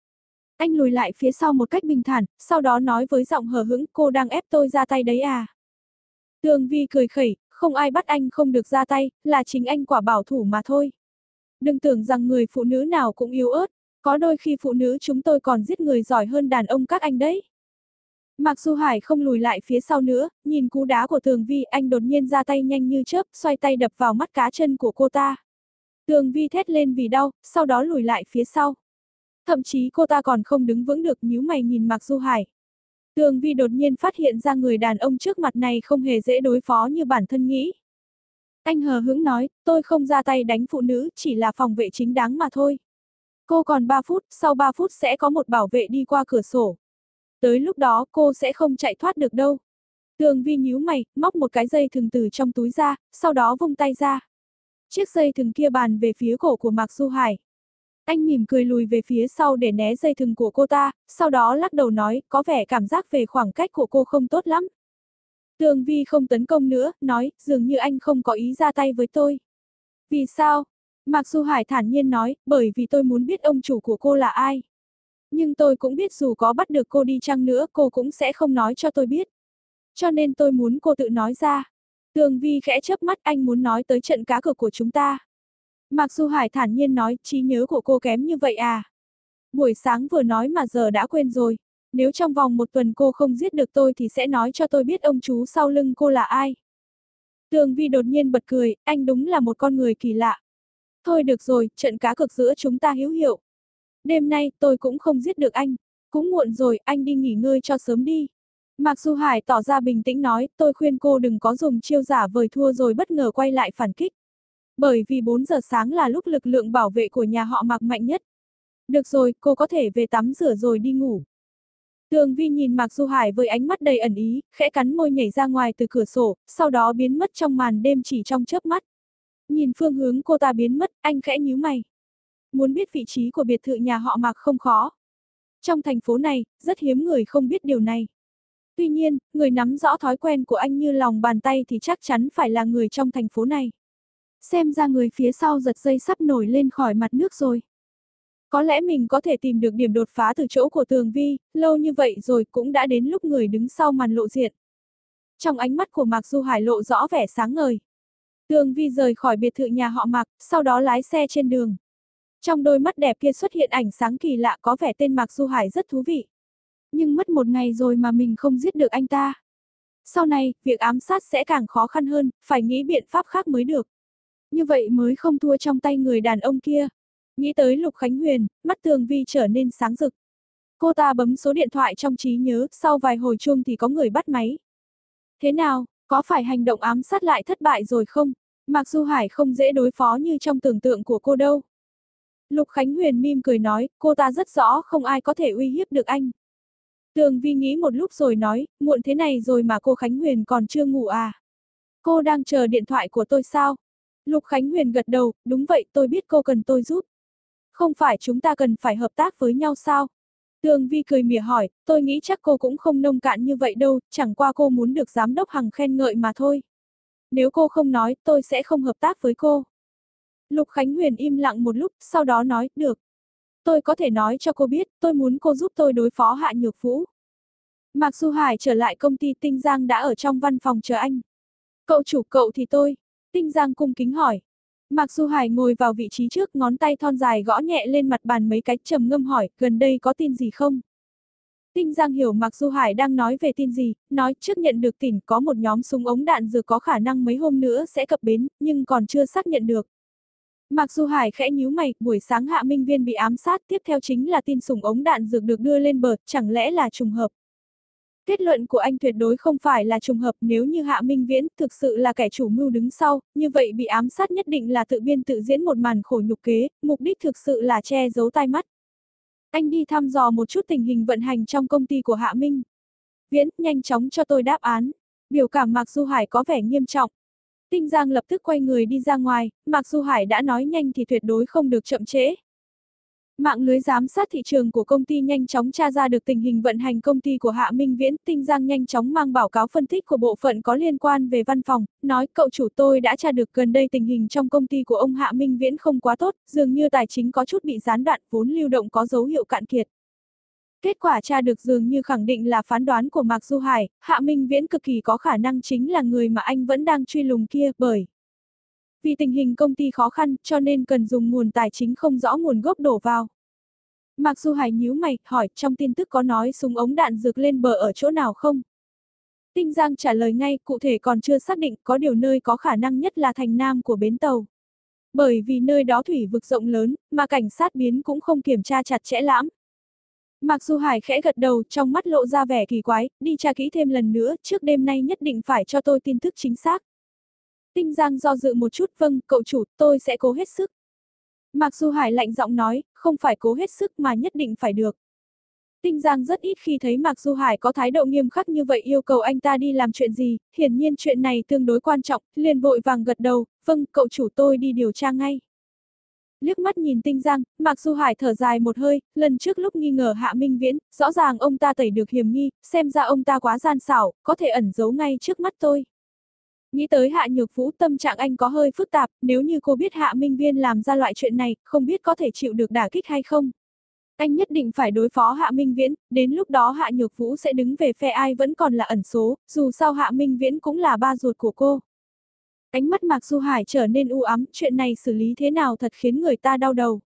Anh lùi lại phía sau một cách bình thản, sau đó nói với giọng hờ hững cô đang ép tôi ra tay đấy à. Tường Vi cười khẩy, không ai bắt anh không được ra tay, là chính anh quả bảo thủ mà thôi. Đừng tưởng rằng người phụ nữ nào cũng yếu ớt, có đôi khi phụ nữ chúng tôi còn giết người giỏi hơn đàn ông các anh đấy. Mạc Du Hải không lùi lại phía sau nữa, nhìn cú đá của Tường Vi anh đột nhiên ra tay nhanh như chớp, xoay tay đập vào mắt cá chân của cô ta. Tường Vi thét lên vì đau, sau đó lùi lại phía sau. Thậm chí cô ta còn không đứng vững được nhíu mày nhìn Mạc Du Hải. Tường Vi đột nhiên phát hiện ra người đàn ông trước mặt này không hề dễ đối phó như bản thân nghĩ. Anh hờ hững nói, tôi không ra tay đánh phụ nữ, chỉ là phòng vệ chính đáng mà thôi. Cô còn 3 phút, sau 3 phút sẽ có một bảo vệ đi qua cửa sổ. Tới lúc đó cô sẽ không chạy thoát được đâu. Tường vi nhíu mày, móc một cái dây thừng từ trong túi ra, sau đó vung tay ra. Chiếc dây thừng kia bàn về phía cổ của Mạc Du Hải. Anh mỉm cười lùi về phía sau để né dây thừng của cô ta, sau đó lắc đầu nói, có vẻ cảm giác về khoảng cách của cô không tốt lắm. Tường Vi không tấn công nữa, nói, dường như anh không có ý ra tay với tôi. Vì sao? Mạc Du Hải thản nhiên nói, bởi vì tôi muốn biết ông chủ của cô là ai. Nhưng tôi cũng biết dù có bắt được cô đi chăng nữa cô cũng sẽ không nói cho tôi biết. Cho nên tôi muốn cô tự nói ra. Tường Vi khẽ chớp mắt anh muốn nói tới trận cá cược của chúng ta. mặc dù Hải thản nhiên nói, trí nhớ của cô kém như vậy à? Buổi sáng vừa nói mà giờ đã quên rồi. Nếu trong vòng một tuần cô không giết được tôi thì sẽ nói cho tôi biết ông chú sau lưng cô là ai. Tường Vi đột nhiên bật cười, anh đúng là một con người kỳ lạ. Thôi được rồi, trận cá cược giữa chúng ta hữu hiệu. Đêm nay, tôi cũng không giết được anh. Cũng muộn rồi, anh đi nghỉ ngơi cho sớm đi. Mạc Du Hải tỏ ra bình tĩnh nói, tôi khuyên cô đừng có dùng chiêu giả vời thua rồi bất ngờ quay lại phản kích. Bởi vì 4 giờ sáng là lúc lực lượng bảo vệ của nhà họ Mạc mạnh nhất. Được rồi, cô có thể về tắm rửa rồi đi ngủ. Tường Vi nhìn Mạc Du Hải với ánh mắt đầy ẩn ý, khẽ cắn môi nhảy ra ngoài từ cửa sổ, sau đó biến mất trong màn đêm chỉ trong chớp mắt. Nhìn phương hướng cô ta biến mất, anh khẽ nhíu mày. Muốn biết vị trí của biệt thự nhà họ Mạc không khó. Trong thành phố này, rất hiếm người không biết điều này. Tuy nhiên, người nắm rõ thói quen của anh như lòng bàn tay thì chắc chắn phải là người trong thành phố này. Xem ra người phía sau giật dây sắp nổi lên khỏi mặt nước rồi. Có lẽ mình có thể tìm được điểm đột phá từ chỗ của Tường Vi, lâu như vậy rồi cũng đã đến lúc người đứng sau màn lộ diện. Trong ánh mắt của Mạc Du Hải lộ rõ vẻ sáng ngời. Tường Vi rời khỏi biệt thự nhà họ Mạc, sau đó lái xe trên đường. Trong đôi mắt đẹp kia xuất hiện ảnh sáng kỳ lạ có vẻ tên Mạc Du Hải rất thú vị. Nhưng mất một ngày rồi mà mình không giết được anh ta. Sau này, việc ám sát sẽ càng khó khăn hơn, phải nghĩ biện pháp khác mới được. Như vậy mới không thua trong tay người đàn ông kia. Nghĩ tới Lục Khánh Huyền, mắt Tường Vi trở nên sáng rực. Cô ta bấm số điện thoại trong trí nhớ, sau vài hồi chuông thì có người bắt máy. Thế nào, có phải hành động ám sát lại thất bại rồi không? Mặc dù Hải không dễ đối phó như trong tưởng tượng của cô đâu. Lục Khánh Huyền mim cười nói, cô ta rất rõ không ai có thể uy hiếp được anh. Tường Vi nghĩ một lúc rồi nói, muộn thế này rồi mà cô Khánh Huyền còn chưa ngủ à? Cô đang chờ điện thoại của tôi sao? Lục Khánh Huyền gật đầu, đúng vậy tôi biết cô cần tôi giúp. Không phải chúng ta cần phải hợp tác với nhau sao? Tường Vi cười mỉa hỏi, tôi nghĩ chắc cô cũng không nông cạn như vậy đâu, chẳng qua cô muốn được giám đốc Hằng khen ngợi mà thôi. Nếu cô không nói, tôi sẽ không hợp tác với cô. Lục Khánh Huyền im lặng một lúc, sau đó nói, được. Tôi có thể nói cho cô biết, tôi muốn cô giúp tôi đối phó Hạ Nhược Vũ. Mạc Du Hải trở lại công ty Tinh Giang đã ở trong văn phòng chờ anh. Cậu chủ cậu thì tôi. Tinh Giang cung kính hỏi. Mạc Du Hải ngồi vào vị trí trước, ngón tay thon dài gõ nhẹ lên mặt bàn mấy cái, trầm ngâm hỏi, gần đây có tin gì không? Tinh Giang hiểu Mạc Du Hải đang nói về tin gì, nói trước nhận được tỉnh có một nhóm súng ống đạn dược có khả năng mấy hôm nữa sẽ cập bến, nhưng còn chưa xác nhận được mặc dù Hải khẽ nhíu mày, buổi sáng Hạ Minh Viên bị ám sát, tiếp theo chính là tin súng ống đạn dược được đưa lên bờ, chẳng lẽ là trùng hợp. Kết luận của anh tuyệt đối không phải là trùng hợp nếu như Hạ Minh Viễn thực sự là kẻ chủ mưu đứng sau, như vậy bị ám sát nhất định là tự biên tự diễn một màn khổ nhục kế, mục đích thực sự là che giấu tai mắt. Anh đi thăm dò một chút tình hình vận hành trong công ty của Hạ Minh. Viễn, nhanh chóng cho tôi đáp án. Biểu cảm Mạc Du Hải có vẻ nghiêm trọng. Tinh Giang lập tức quay người đi ra ngoài, Mạc Du Hải đã nói nhanh thì tuyệt đối không được chậm trễ. Mạng lưới giám sát thị trường của công ty nhanh chóng tra ra được tình hình vận hành công ty của Hạ Minh Viễn, Tinh Giang nhanh chóng mang báo cáo phân tích của bộ phận có liên quan về văn phòng, nói cậu chủ tôi đã tra được gần đây tình hình trong công ty của ông Hạ Minh Viễn không quá tốt, dường như tài chính có chút bị gián đoạn, vốn lưu động có dấu hiệu cạn kiệt. Kết quả tra được dường như khẳng định là phán đoán của Mạc Du Hải, Hạ Minh Viễn cực kỳ có khả năng chính là người mà anh vẫn đang truy lùng kia, bởi vì tình hình công ty khó khăn, cho nên cần dùng nguồn tài chính không rõ nguồn gốc đổ vào. Mặc Du Hải nhíu mày, hỏi, trong tin tức có nói súng ống đạn dược lên bờ ở chỗ nào không? Tinh Giang trả lời ngay, cụ thể còn chưa xác định, có điều nơi có khả năng nhất là thành nam của bến tàu. Bởi vì nơi đó thủy vực rộng lớn, mà cảnh sát biến cũng không kiểm tra chặt chẽ lãm. Mặc dù Hải khẽ gật đầu, trong mắt lộ ra vẻ kỳ quái, đi tra kỹ thêm lần nữa, trước đêm nay nhất định phải cho tôi tin tức chính xác. Tinh Giang do dự một chút, vâng, cậu chủ, tôi sẽ cố hết sức. Mặc dù Hải lạnh giọng nói, không phải cố hết sức mà nhất định phải được. Tinh Giang rất ít khi thấy Mạc Du Hải có thái độ nghiêm khắc như vậy yêu cầu anh ta đi làm chuyện gì, hiển nhiên chuyện này tương đối quan trọng, liền vội vàng gật đầu, vâng, cậu chủ tôi đi điều tra ngay. Liếc mắt nhìn Tinh Giang, Mạc Du Hải thở dài một hơi, lần trước lúc nghi ngờ Hạ Minh Viễn, rõ ràng ông ta tẩy được hiểm nghi, xem ra ông ta quá gian xảo, có thể ẩn giấu ngay trước mắt tôi. Nghĩ tới Hạ Nhược Vũ tâm trạng anh có hơi phức tạp, nếu như cô biết Hạ Minh Viên làm ra loại chuyện này, không biết có thể chịu được đả kích hay không. Anh nhất định phải đối phó Hạ Minh Viễn, đến lúc đó Hạ Nhược Vũ sẽ đứng về phe ai vẫn còn là ẩn số, dù sao Hạ Minh Viễn cũng là ba ruột của cô. Ánh mắt Mạc Du Hải trở nên u ám, chuyện này xử lý thế nào thật khiến người ta đau đầu.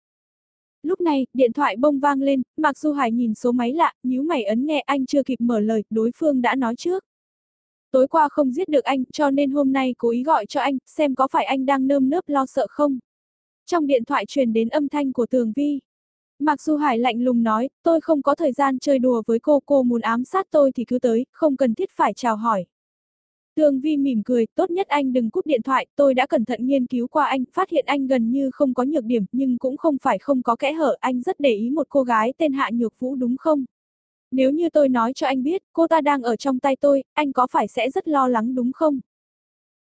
Lúc này, điện thoại bông vang lên, Mạc Du Hải nhìn số máy lạ, nhíu mày ấn nghe anh chưa kịp mở lời, đối phương đã nói trước. Tối qua không giết được anh, cho nên hôm nay cố ý gọi cho anh, xem có phải anh đang nơm nớp lo sợ không. Trong điện thoại truyền đến âm thanh của Tường Vi. Mặc Du Hải lạnh lùng nói, tôi không có thời gian chơi đùa với cô, cô muốn ám sát tôi thì cứ tới, không cần thiết phải chào hỏi. Tường Vi mỉm cười, tốt nhất anh đừng cúp điện thoại, tôi đã cẩn thận nghiên cứu qua anh, phát hiện anh gần như không có nhược điểm, nhưng cũng không phải không có kẽ hở, anh rất để ý một cô gái tên Hạ Nhược Vũ đúng không? Nếu như tôi nói cho anh biết, cô ta đang ở trong tay tôi, anh có phải sẽ rất lo lắng đúng không?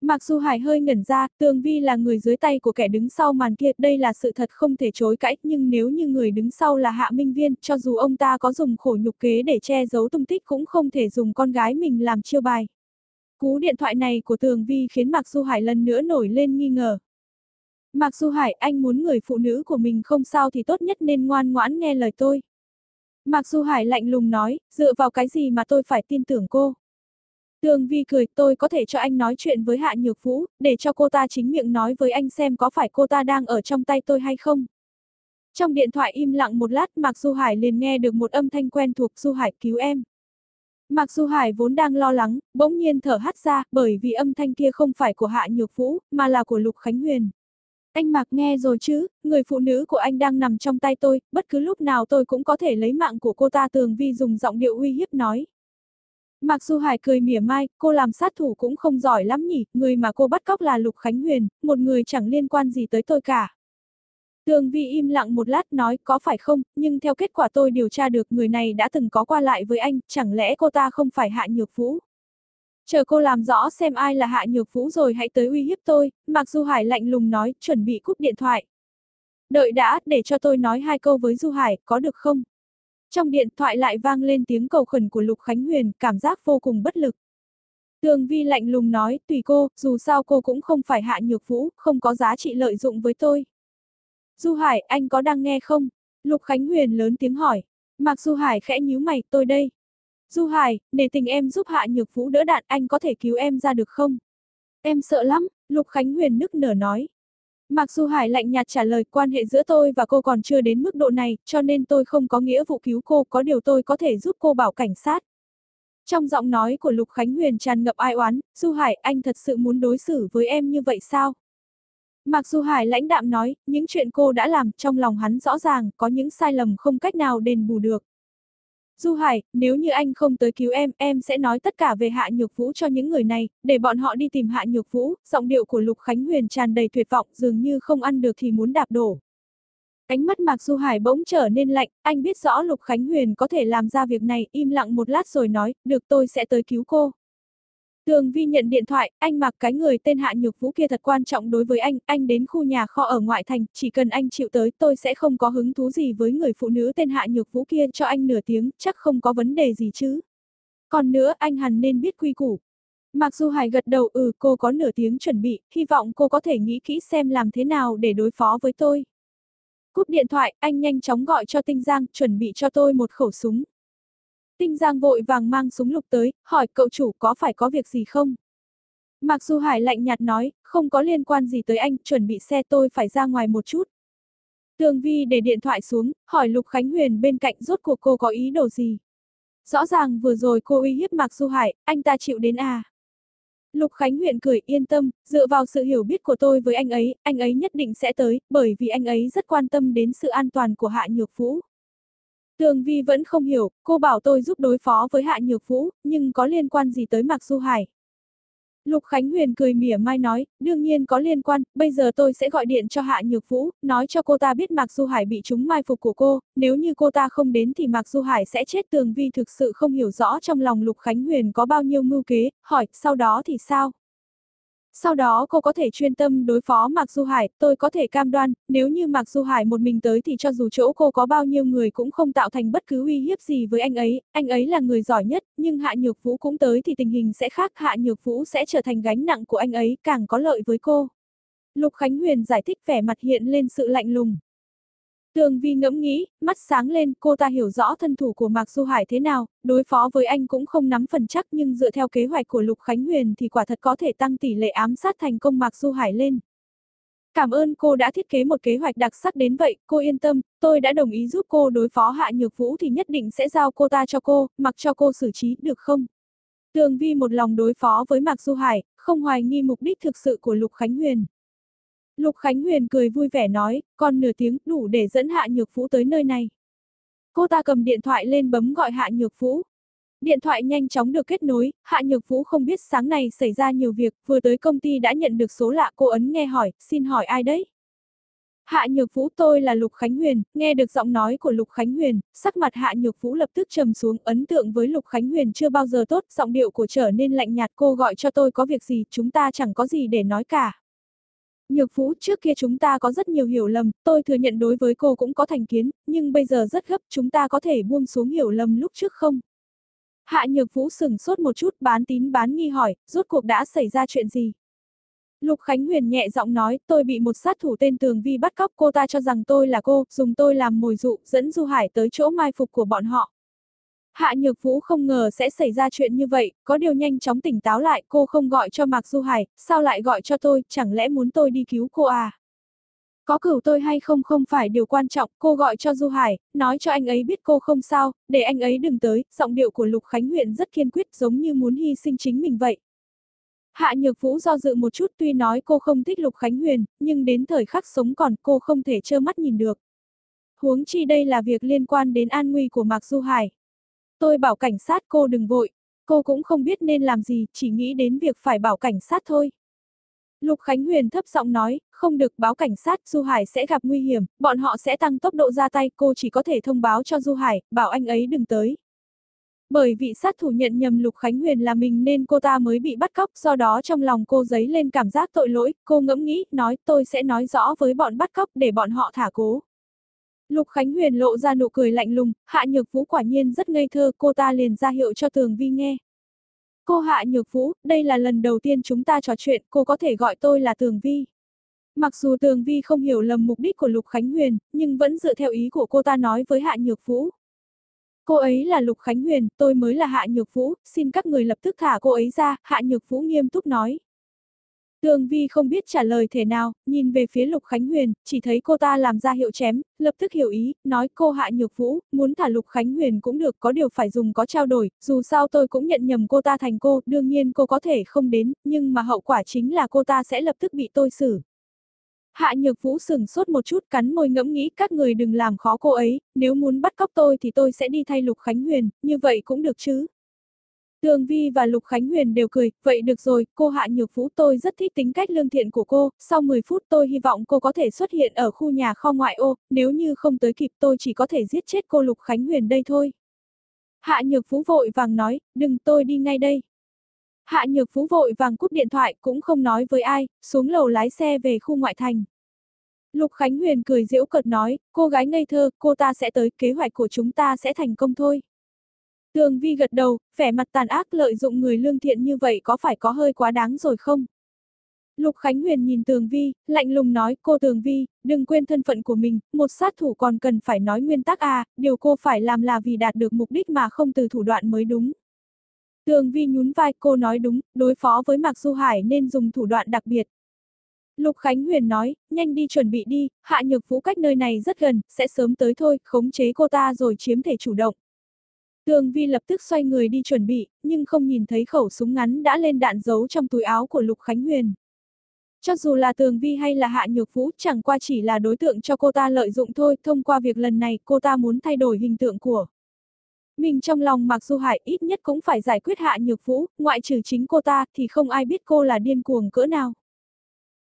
Mặc dù Hải hơi ngẩn ra, Tường Vi là người dưới tay của kẻ đứng sau màn kia, đây là sự thật không thể chối cãi, nhưng nếu như người đứng sau là Hạ Minh Viên, cho dù ông ta có dùng khổ nhục kế để che giấu tung tích cũng không thể dùng con gái mình làm chiêu bài. Cú điện thoại này của Tường Vi khiến Mạc Du Hải lần nữa nổi lên nghi ngờ. Mạc Du Hải, anh muốn người phụ nữ của mình không sao thì tốt nhất nên ngoan ngoãn nghe lời tôi. Mạc Du Hải lạnh lùng nói, dựa vào cái gì mà tôi phải tin tưởng cô. Tường Vi cười, tôi có thể cho anh nói chuyện với Hạ Nhược Vũ, để cho cô ta chính miệng nói với anh xem có phải cô ta đang ở trong tay tôi hay không. Trong điện thoại im lặng một lát Mạc Du Hải liền nghe được một âm thanh quen thuộc Du Hải cứu em. Mặc Du Hải vốn đang lo lắng, bỗng nhiên thở hắt ra, bởi vì âm thanh kia không phải của Hạ Nhược Vũ, mà là của Lục Khánh Huyền. Anh Mạc nghe rồi chứ, người phụ nữ của anh đang nằm trong tay tôi, bất cứ lúc nào tôi cũng có thể lấy mạng của cô ta tường vi dùng giọng điệu uy hiếp nói. Mạc Du Hải cười mỉa mai, cô làm sát thủ cũng không giỏi lắm nhỉ, người mà cô bắt cóc là Lục Khánh Huyền, một người chẳng liên quan gì tới tôi cả. Tường Vi im lặng một lát nói có phải không, nhưng theo kết quả tôi điều tra được người này đã từng có qua lại với anh, chẳng lẽ cô ta không phải Hạ Nhược Vũ? Chờ cô làm rõ xem ai là Hạ Nhược Vũ rồi hãy tới uy hiếp tôi, Mặc Du Hải lạnh lùng nói, chuẩn bị cúp điện thoại. Đợi đã, để cho tôi nói hai câu với Du Hải, có được không? Trong điện thoại lại vang lên tiếng cầu khẩn của Lục Khánh Huyền, cảm giác vô cùng bất lực. Tường Vi lạnh lùng nói, tùy cô, dù sao cô cũng không phải Hạ Nhược Vũ, không có giá trị lợi dụng với tôi. Du Hải, anh có đang nghe không? Lục Khánh Huyền lớn tiếng hỏi. Mạc Du Hải khẽ nhíu mày, tôi đây. Du Hải, để tình em giúp Hạ Nhược Vũ đỡ đạn, anh có thể cứu em ra được không? Em sợ lắm, Lục Khánh Huyền nức nở nói. Mạc Du Hải lạnh nhạt trả lời quan hệ giữa tôi và cô còn chưa đến mức độ này, cho nên tôi không có nghĩa vụ cứu cô, có điều tôi có thể giúp cô bảo cảnh sát. Trong giọng nói của Lục Khánh Huyền tràn ngập ai oán, Du Hải, anh thật sự muốn đối xử với em như vậy sao? Mặc dù Hải lãnh đạm nói, những chuyện cô đã làm trong lòng hắn rõ ràng, có những sai lầm không cách nào đền bù được. Du Hải, nếu như anh không tới cứu em, em sẽ nói tất cả về Hạ Nhược Vũ cho những người này, để bọn họ đi tìm Hạ Nhược Vũ, giọng điệu của Lục Khánh Huyền tràn đầy tuyệt vọng, dường như không ăn được thì muốn đạp đổ. Ánh mắt Mạc Du Hải bỗng trở nên lạnh, anh biết rõ Lục Khánh Huyền có thể làm ra việc này, im lặng một lát rồi nói, được tôi sẽ tới cứu cô. Tường Vi nhận điện thoại, anh mặc cái người tên Hạ Nhược Vũ kia thật quan trọng đối với anh, anh đến khu nhà kho ở ngoại thành, chỉ cần anh chịu tới tôi sẽ không có hứng thú gì với người phụ nữ tên Hạ Nhược Vũ kia cho anh nửa tiếng, chắc không có vấn đề gì chứ. Còn nữa anh hẳn nên biết quy củ. Mặc dù Hải gật đầu ừ cô có nửa tiếng chuẩn bị, hy vọng cô có thể nghĩ kỹ xem làm thế nào để đối phó với tôi. Cúp điện thoại, anh nhanh chóng gọi cho Tinh Giang, chuẩn bị cho tôi một khẩu súng, Tinh Giang vội vàng mang súng lục tới, hỏi cậu chủ có phải có việc gì không? Mặc dù Hải lạnh nhạt nói, không có liên quan gì tới anh, chuẩn bị xe tôi phải ra ngoài một chút. Tường Vi để điện thoại xuống, hỏi Lục Khánh Huyền bên cạnh rốt cuộc cô có ý đồ gì? Rõ ràng vừa rồi cô uy hiếp Mạc Du Hải, anh ta chịu đến à? Lục Khánh Huyền cười yên tâm, dựa vào sự hiểu biết của tôi với anh ấy, anh ấy nhất định sẽ tới, bởi vì anh ấy rất quan tâm đến sự an toàn của Hạ Nhược Vũ. Tường Vi vẫn không hiểu, cô bảo tôi giúp đối phó với Hạ Nhược Vũ, nhưng có liên quan gì tới Mạc Du Hải? Lục Khánh Huyền cười mỉa mai nói, đương nhiên có liên quan, bây giờ tôi sẽ gọi điện cho Hạ Nhược Vũ, nói cho cô ta biết Mạc Du Hải bị trúng mai phục của cô, nếu như cô ta không đến thì Mạc Du Hải sẽ chết tường vi thực sự không hiểu rõ trong lòng Lục Khánh Huyền có bao nhiêu mưu kế, hỏi, sau đó thì sao? Sau đó cô có thể chuyên tâm đối phó Mạc Du Hải, tôi có thể cam đoan, nếu như Mạc Du Hải một mình tới thì cho dù chỗ cô có bao nhiêu người cũng không tạo thành bất cứ uy hiếp gì với anh ấy, anh ấy là người giỏi nhất, nhưng Hạ Nhược Vũ cũng tới thì tình hình sẽ khác, Hạ Nhược Vũ sẽ trở thành gánh nặng của anh ấy, càng có lợi với cô. Lục Khánh Huyền giải thích vẻ mặt hiện lên sự lạnh lùng. Tường Vi ngẫm nghĩ, mắt sáng lên, cô ta hiểu rõ thân thủ của Mạc Du Hải thế nào, đối phó với anh cũng không nắm phần chắc nhưng dựa theo kế hoạch của Lục Khánh Huyền thì quả thật có thể tăng tỷ lệ ám sát thành công Mạc Du Hải lên. Cảm ơn cô đã thiết kế một kế hoạch đặc sắc đến vậy, cô yên tâm, tôi đã đồng ý giúp cô đối phó Hạ Nhược Vũ thì nhất định sẽ giao cô ta cho cô, mặc cho cô xử trí, được không? Tường Vi một lòng đối phó với Mạc Du Hải, không hoài nghi mục đích thực sự của Lục Khánh Huyền. Lục Khánh Huyền cười vui vẻ nói, còn nửa tiếng đủ để dẫn Hạ Nhược Vũ tới nơi này. Cô ta cầm điện thoại lên bấm gọi Hạ Nhược Vũ. Điện thoại nhanh chóng được kết nối, Hạ Nhược Vũ không biết sáng nay xảy ra nhiều việc, vừa tới công ty đã nhận được số lạ cô ấn nghe hỏi, xin hỏi ai đấy? Hạ Nhược Vũ tôi là Lục Khánh Huyền, nghe được giọng nói của Lục Khánh Huyền, sắc mặt Hạ Nhược Vũ lập tức trầm xuống, ấn tượng với Lục Khánh Huyền chưa bao giờ tốt, giọng điệu của trở nên lạnh nhạt cô gọi cho tôi có việc gì, chúng ta chẳng có gì để nói cả. Nhược Vũ, trước kia chúng ta có rất nhiều hiểu lầm, tôi thừa nhận đối với cô cũng có thành kiến, nhưng bây giờ rất gấp, chúng ta có thể buông xuống hiểu lầm lúc trước không? Hạ Nhược Vũ sừng sốt một chút bán tín bán nghi hỏi, rốt cuộc đã xảy ra chuyện gì? Lục Khánh Huyền nhẹ giọng nói, tôi bị một sát thủ tên Tường Vi bắt cóc, cô ta cho rằng tôi là cô, dùng tôi làm mồi dụ, dẫn Du Hải tới chỗ mai phục của bọn họ. Hạ Nhược Vũ không ngờ sẽ xảy ra chuyện như vậy, có điều nhanh chóng tỉnh táo lại, cô không gọi cho Mạc Du Hải, sao lại gọi cho tôi, chẳng lẽ muốn tôi đi cứu cô à? Có cửu tôi hay không không phải điều quan trọng, cô gọi cho Du Hải, nói cho anh ấy biết cô không sao, để anh ấy đừng tới, giọng điệu của Lục Khánh Huyện rất kiên quyết giống như muốn hy sinh chính mình vậy. Hạ Nhược Vũ do dự một chút tuy nói cô không thích Lục Khánh Huyền, nhưng đến thời khắc sống còn cô không thể trơ mắt nhìn được. Huống chi đây là việc liên quan đến an nguy của Mạc Du Hải. Tôi bảo cảnh sát cô đừng vội, cô cũng không biết nên làm gì, chỉ nghĩ đến việc phải bảo cảnh sát thôi. Lục Khánh Huyền thấp giọng nói, không được báo cảnh sát, Du Hải sẽ gặp nguy hiểm, bọn họ sẽ tăng tốc độ ra tay, cô chỉ có thể thông báo cho Du Hải, bảo anh ấy đừng tới. Bởi vị sát thủ nhận nhầm Lục Khánh Huyền là mình nên cô ta mới bị bắt cóc, do đó trong lòng cô dấy lên cảm giác tội lỗi, cô ngẫm nghĩ, nói tôi sẽ nói rõ với bọn bắt cóc để bọn họ thả cố. Lục Khánh Huyền lộ ra nụ cười lạnh lùng, Hạ Nhược Vũ quả nhiên rất ngây thơ, cô ta liền ra hiệu cho Tường Vi nghe. Cô Hạ Nhược Vũ, đây là lần đầu tiên chúng ta trò chuyện, cô có thể gọi tôi là Tường Vi. Mặc dù Tường Vi không hiểu lầm mục đích của Lục Khánh Huyền, nhưng vẫn dựa theo ý của cô ta nói với Hạ Nhược Vũ. Cô ấy là Lục Khánh Huyền, tôi mới là Hạ Nhược Vũ, xin các người lập tức thả cô ấy ra, Hạ Nhược Vũ nghiêm túc nói. Tường Vi không biết trả lời thế nào, nhìn về phía Lục Khánh Huyền, chỉ thấy cô ta làm ra hiệu chém, lập tức hiểu ý, nói cô Hạ Nhược Vũ, muốn thả Lục Khánh Huyền cũng được, có điều phải dùng có trao đổi, dù sao tôi cũng nhận nhầm cô ta thành cô, đương nhiên cô có thể không đến, nhưng mà hậu quả chính là cô ta sẽ lập tức bị tôi xử. Hạ Nhược Vũ sừng sốt một chút cắn môi ngẫm nghĩ các người đừng làm khó cô ấy, nếu muốn bắt cóc tôi thì tôi sẽ đi thay Lục Khánh Huyền, như vậy cũng được chứ. Tường Vi và Lục Khánh Huyền đều cười, vậy được rồi, cô Hạ Nhược Vũ tôi rất thích tính cách lương thiện của cô, sau 10 phút tôi hy vọng cô có thể xuất hiện ở khu nhà kho ngoại ô, nếu như không tới kịp tôi chỉ có thể giết chết cô Lục Khánh Huyền đây thôi. Hạ Nhược Vũ vội vàng nói, đừng tôi đi ngay đây. Hạ Nhược Vũ vội vàng cúp điện thoại cũng không nói với ai, xuống lầu lái xe về khu ngoại thành. Lục Khánh Huyền cười giễu cợt nói, cô gái ngây thơ, cô ta sẽ tới, kế hoạch của chúng ta sẽ thành công thôi. Tường Vi gật đầu, vẻ mặt tàn ác lợi dụng người lương thiện như vậy có phải có hơi quá đáng rồi không? Lục Khánh Huyền nhìn Tường Vi, lạnh lùng nói, cô Tường Vi, đừng quên thân phận của mình, một sát thủ còn cần phải nói nguyên tắc à, điều cô phải làm là vì đạt được mục đích mà không từ thủ đoạn mới đúng. Tường Vi nhún vai, cô nói đúng, đối phó với Mạc Du Hải nên dùng thủ đoạn đặc biệt. Lục Khánh Huyền nói, nhanh đi chuẩn bị đi, Hạ Nhược Vũ cách nơi này rất gần, sẽ sớm tới thôi, khống chế cô ta rồi chiếm thể chủ động. Tường Vi lập tức xoay người đi chuẩn bị, nhưng không nhìn thấy khẩu súng ngắn đã lên đạn giấu trong túi áo của Lục Khánh Huyền. Cho dù là Tường Vi hay là Hạ Nhược Vũ chẳng qua chỉ là đối tượng cho cô ta lợi dụng thôi, thông qua việc lần này cô ta muốn thay đổi hình tượng của. Mình trong lòng Mặc Du Hại, ít nhất cũng phải giải quyết Hạ Nhược Vũ, ngoại trừ chính cô ta thì không ai biết cô là điên cuồng cỡ nào.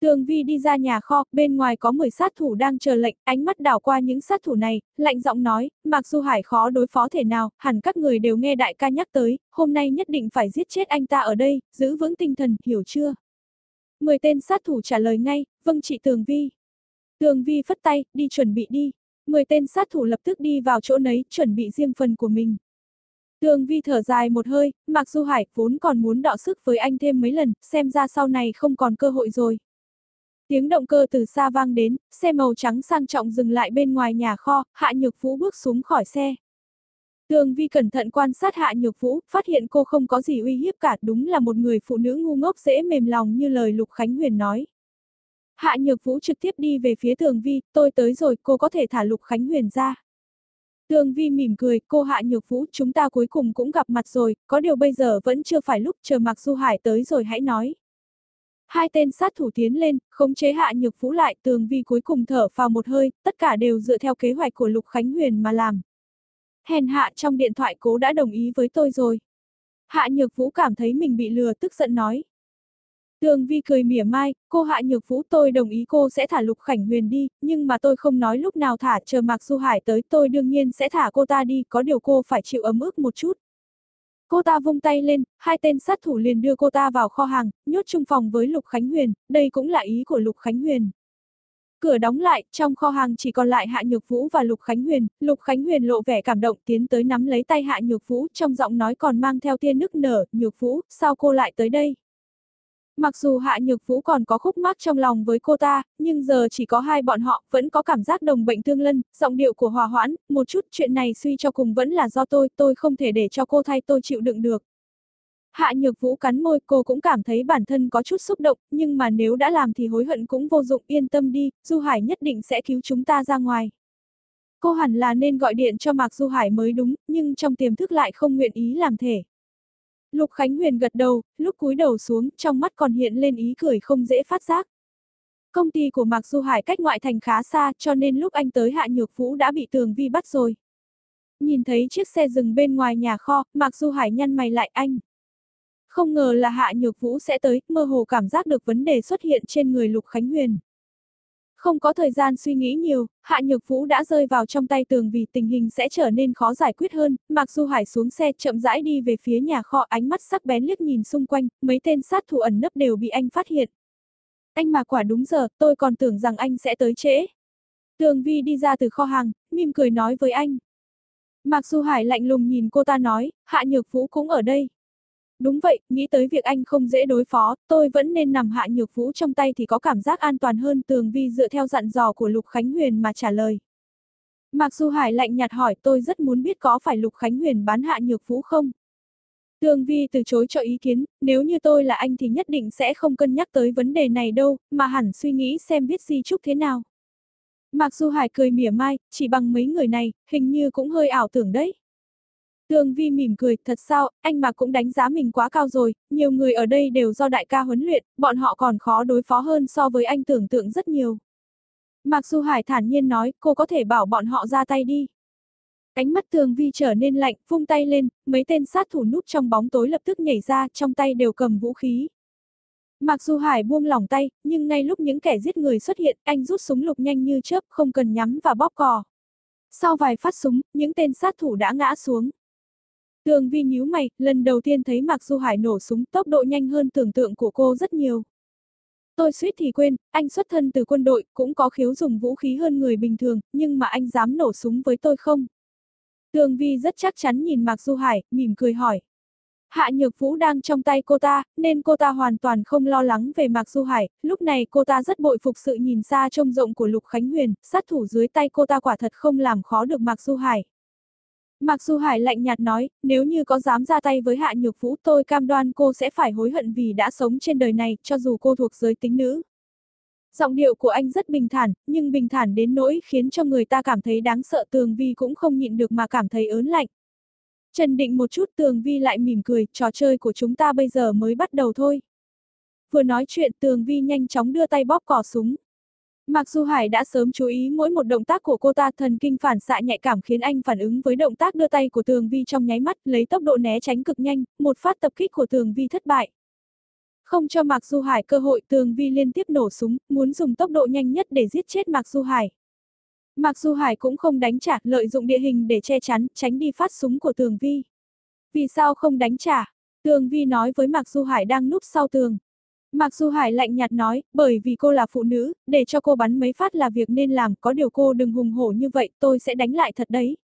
Tường Vi đi ra nhà kho, bên ngoài có 10 sát thủ đang chờ lệnh, ánh mắt đảo qua những sát thủ này, lạnh giọng nói, Mạc Du Hải khó đối phó thể nào, hẳn các người đều nghe đại ca nhắc tới, hôm nay nhất định phải giết chết anh ta ở đây, giữ vững tinh thần, hiểu chưa? 10 tên sát thủ trả lời ngay, vâng chị Tường Vi. Tường Vi phất tay, đi chuẩn bị đi. 10 tên sát thủ lập tức đi vào chỗ nấy, chuẩn bị riêng phần của mình. Tường Vi thở dài một hơi, Mạc Du Hải vốn còn muốn đọ sức với anh thêm mấy lần, xem ra sau này không còn cơ hội rồi. Tiếng động cơ từ xa vang đến, xe màu trắng sang trọng dừng lại bên ngoài nhà kho, Hạ Nhược Vũ bước xuống khỏi xe. Tường Vi cẩn thận quan sát Hạ Nhược Vũ, phát hiện cô không có gì uy hiếp cả, đúng là một người phụ nữ ngu ngốc dễ mềm lòng như lời Lục Khánh Huyền nói. Hạ Nhược Vũ trực tiếp đi về phía Tường Vi, tôi tới rồi, cô có thể thả Lục Khánh Huyền ra. Tường Vi mỉm cười, cô Hạ Nhược Vũ, chúng ta cuối cùng cũng gặp mặt rồi, có điều bây giờ vẫn chưa phải lúc chờ Mạc Du Hải tới rồi hãy nói. Hai tên sát thủ tiến lên, khống chế hạ nhược vũ lại, tường vi cuối cùng thở vào một hơi, tất cả đều dựa theo kế hoạch của Lục Khánh Huyền mà làm. Hèn hạ trong điện thoại cố đã đồng ý với tôi rồi. Hạ nhược vũ cảm thấy mình bị lừa tức giận nói. Tường Vi cười mỉa mai, cô Hạ Nhược Vũ tôi đồng ý cô sẽ thả Lục Khánh Huyền đi, nhưng mà tôi không nói lúc nào thả chờ Mạc Du Hải tới tôi đương nhiên sẽ thả cô ta đi, có điều cô phải chịu ấm ức một chút. Cô ta vung tay lên, hai tên sát thủ liền đưa cô ta vào kho hàng, nhốt chung phòng với Lục Khánh Huyền, đây cũng là ý của Lục Khánh Huyền. Cửa đóng lại, trong kho hàng chỉ còn lại Hạ Nhược Vũ và Lục Khánh Huyền, Lục Khánh Huyền lộ vẻ cảm động tiến tới nắm lấy tay Hạ Nhược Vũ, trong giọng nói còn mang theo tia nức nở, Nhược Vũ, sao cô lại tới đây? Mặc dù Hạ Nhược Vũ còn có khúc mắc trong lòng với cô ta, nhưng giờ chỉ có hai bọn họ, vẫn có cảm giác đồng bệnh thương lân, giọng điệu của hòa hoãn, một chút chuyện này suy cho cùng vẫn là do tôi, tôi không thể để cho cô thay tôi chịu đựng được. Hạ Nhược Vũ cắn môi, cô cũng cảm thấy bản thân có chút xúc động, nhưng mà nếu đã làm thì hối hận cũng vô dụng, yên tâm đi, Du Hải nhất định sẽ cứu chúng ta ra ngoài. Cô hẳn là nên gọi điện cho Mạc Du Hải mới đúng, nhưng trong tiềm thức lại không nguyện ý làm thể. Lục Khánh Huyền gật đầu, lúc cúi đầu xuống, trong mắt còn hiện lên ý cười không dễ phát giác. Công ty của Mạc Du Hải cách ngoại thành khá xa, cho nên lúc anh tới Hạ Nhược Vũ đã bị Tường Vi bắt rồi. Nhìn thấy chiếc xe dừng bên ngoài nhà kho, Mạc Du Hải nhăn mày lại anh. Không ngờ là Hạ Nhược Vũ sẽ tới, mơ hồ cảm giác được vấn đề xuất hiện trên người Lục Khánh Huyền. Không có thời gian suy nghĩ nhiều, Hạ Nhược Vũ đã rơi vào trong tay tường vì tình hình sẽ trở nên khó giải quyết hơn, Mặc Du Hải xuống xe chậm rãi đi về phía nhà kho ánh mắt sắc bén liếc nhìn xung quanh, mấy tên sát thủ ẩn nấp đều bị anh phát hiện. Anh mà quả đúng giờ, tôi còn tưởng rằng anh sẽ tới trễ. Tường Vi đi ra từ kho hàng, mỉm cười nói với anh. Mạc Du Hải lạnh lùng nhìn cô ta nói, Hạ Nhược Vũ cũng ở đây. Đúng vậy, nghĩ tới việc anh không dễ đối phó, tôi vẫn nên nằm hạ nhược vũ trong tay thì có cảm giác an toàn hơn tường vi dựa theo dặn dò của Lục Khánh Huyền mà trả lời. Mạc Du Hải lạnh nhạt hỏi tôi rất muốn biết có phải Lục Khánh Huyền bán hạ nhược vũ không? tường Vi từ chối cho ý kiến, nếu như tôi là anh thì nhất định sẽ không cân nhắc tới vấn đề này đâu, mà hẳn suy nghĩ xem viết di chúc thế nào. Mạc Du Hải cười mỉa mai, chỉ bằng mấy người này, hình như cũng hơi ảo tưởng đấy. Tương Vi mỉm cười, thật sao, anh mà cũng đánh giá mình quá cao rồi, nhiều người ở đây đều do đại ca huấn luyện, bọn họ còn khó đối phó hơn so với anh tưởng tượng rất nhiều. Mạc Du Hải thản nhiên nói, cô có thể bảo bọn họ ra tay đi. Cánh mắt Tương Vi trở nên lạnh, vung tay lên, mấy tên sát thủ núp trong bóng tối lập tức nhảy ra, trong tay đều cầm vũ khí. Mặc Du Hải buông lỏng tay, nhưng ngay lúc những kẻ giết người xuất hiện, anh rút súng lục nhanh như chớp, không cần nhắm và bóp cò. Sau vài phát súng, những tên sát thủ đã ngã xuống. Tường Vi nhíu mày, lần đầu tiên thấy Mạc Du Hải nổ súng tốc độ nhanh hơn tưởng tượng của cô rất nhiều. Tôi suýt thì quên, anh xuất thân từ quân đội, cũng có khiếu dùng vũ khí hơn người bình thường, nhưng mà anh dám nổ súng với tôi không? Tường Vi rất chắc chắn nhìn Mạc Du Hải, mỉm cười hỏi. Hạ Nhược Vũ đang trong tay cô ta, nên cô ta hoàn toàn không lo lắng về Mạc Du Hải, lúc này cô ta rất bội phục sự nhìn xa trông rộng của Lục Khánh Huyền, sát thủ dưới tay cô ta quả thật không làm khó được Mạc Du Hải mặc dù Hải lạnh nhạt nói, nếu như có dám ra tay với Hạ Nhược Vũ tôi cam đoan cô sẽ phải hối hận vì đã sống trên đời này, cho dù cô thuộc giới tính nữ. Giọng điệu của anh rất bình thản, nhưng bình thản đến nỗi khiến cho người ta cảm thấy đáng sợ Tường Vi cũng không nhịn được mà cảm thấy ớn lạnh. Trần định một chút Tường Vi lại mỉm cười, trò chơi của chúng ta bây giờ mới bắt đầu thôi. Vừa nói chuyện Tường Vi nhanh chóng đưa tay bóp cò súng. Mặc dù Hải đã sớm chú ý mỗi một động tác của cô ta thần kinh phản xạ nhạy cảm khiến anh phản ứng với động tác đưa tay của Tường Vi trong nháy mắt lấy tốc độ né tránh cực nhanh, một phát tập kích của Tường Vi thất bại. Không cho Mạc Du Hải cơ hội Tường Vi liên tiếp nổ súng, muốn dùng tốc độ nhanh nhất để giết chết Mạc Du Hải. Mạc Du Hải cũng không đánh trả, lợi dụng địa hình để che chắn, tránh đi phát súng của Tường Vi. Vì sao không đánh trả? Tường Vi nói với Mạc Du Hải đang núp sau tường. Mặc Du Hải lạnh nhạt nói, bởi vì cô là phụ nữ, để cho cô bắn mấy phát là việc nên làm, có điều cô đừng hùng hổ như vậy, tôi sẽ đánh lại thật đấy.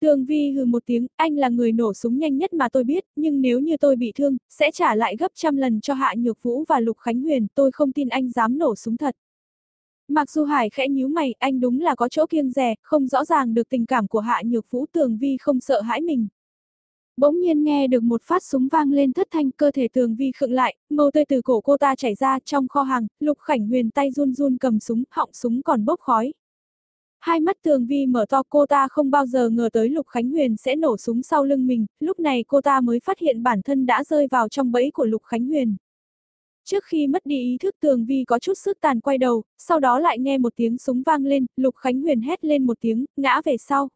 Tường Vi hừ một tiếng, anh là người nổ súng nhanh nhất mà tôi biết, nhưng nếu như tôi bị thương, sẽ trả lại gấp trăm lần cho Hạ Nhược Vũ và Lục Khánh Huyền, tôi không tin anh dám nổ súng thật. Mặc dù Hải khẽ nhíu mày, anh đúng là có chỗ kiêng rè, không rõ ràng được tình cảm của Hạ Nhược Vũ Tường Vi không sợ hãi mình. Bỗng nhiên nghe được một phát súng vang lên thất thanh, cơ thể Tường Vi khựng lại, màu tươi từ cổ cô ta chảy ra trong kho hàng, Lục Khánh Huyền tay run run cầm súng, họng súng còn bốc khói. Hai mắt Tường Vi mở to cô ta không bao giờ ngờ tới Lục Khánh Huyền sẽ nổ súng sau lưng mình, lúc này cô ta mới phát hiện bản thân đã rơi vào trong bẫy của Lục Khánh Huyền. Trước khi mất đi ý thức Tường Vi có chút sức tàn quay đầu, sau đó lại nghe một tiếng súng vang lên, Lục Khánh Huyền hét lên một tiếng, ngã về sau.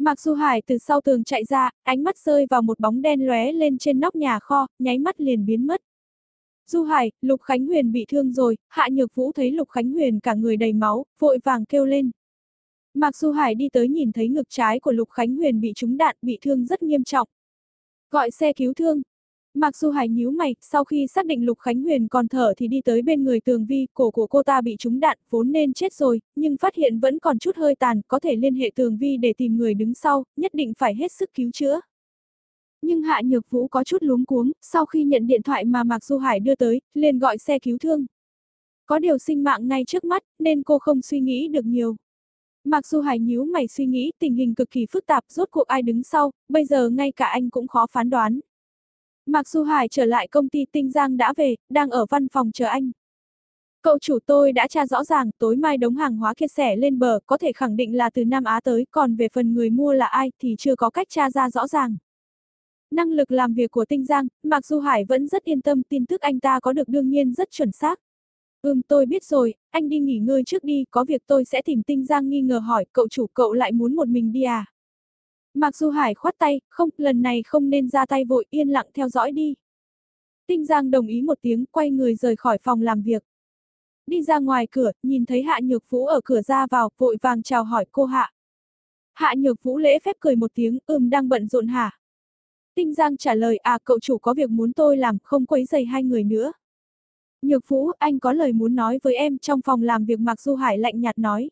Mạc Du Hải từ sau tường chạy ra, ánh mắt rơi vào một bóng đen lóe lên trên nóc nhà kho, nháy mắt liền biến mất. Du Hải, Lục Khánh Huyền bị thương rồi, Hạ Nhược Vũ thấy Lục Khánh Huyền cả người đầy máu, vội vàng kêu lên. Mạc Du Hải đi tới nhìn thấy ngực trái của Lục Khánh Huyền bị trúng đạn, bị thương rất nghiêm trọng. Gọi xe cứu thương. Mạc Du Hải nhíu mày, sau khi xác định Lục Khánh Huyền còn thở thì đi tới bên người Tường Vi, cổ của cô ta bị trúng đạn, vốn nên chết rồi, nhưng phát hiện vẫn còn chút hơi tàn, có thể liên hệ Tường Vi để tìm người đứng sau, nhất định phải hết sức cứu chữa. Nhưng Hạ Nhược Vũ có chút luống cuống, sau khi nhận điện thoại mà Mạc Du Hải đưa tới, liền gọi xe cứu thương. Có điều sinh mạng ngay trước mắt, nên cô không suy nghĩ được nhiều. Mạc Du Hải nhíu mày suy nghĩ tình hình cực kỳ phức tạp rốt cuộc ai đứng sau, bây giờ ngay cả anh cũng khó phán đoán. Mạc Du Hải trở lại công ty Tinh Giang đã về, đang ở văn phòng chờ anh. Cậu chủ tôi đã tra rõ ràng, tối mai đống hàng hóa kia sẻ lên bờ, có thể khẳng định là từ Nam Á tới, còn về phần người mua là ai thì chưa có cách tra ra rõ ràng. Năng lực làm việc của Tinh Giang, Mạc Du Hải vẫn rất yên tâm tin tức anh ta có được đương nhiên rất chuẩn xác. Ừm tôi biết rồi, anh đi nghỉ ngơi trước đi, có việc tôi sẽ tìm Tinh Giang nghi ngờ hỏi, cậu chủ cậu lại muốn một mình đi à? Mặc dù Hải khoát tay, không, lần này không nên ra tay vội, yên lặng theo dõi đi. Tinh Giang đồng ý một tiếng, quay người rời khỏi phòng làm việc. Đi ra ngoài cửa, nhìn thấy Hạ Nhược Vũ ở cửa ra vào, vội vàng chào hỏi cô Hạ. Hạ Nhược Vũ lễ phép cười một tiếng, ừm đang bận rộn hả? Tinh Giang trả lời, à cậu chủ có việc muốn tôi làm, không quấy giày hai người nữa. Nhược Vũ, anh có lời muốn nói với em trong phòng làm việc Mạc Du Hải lạnh nhạt nói.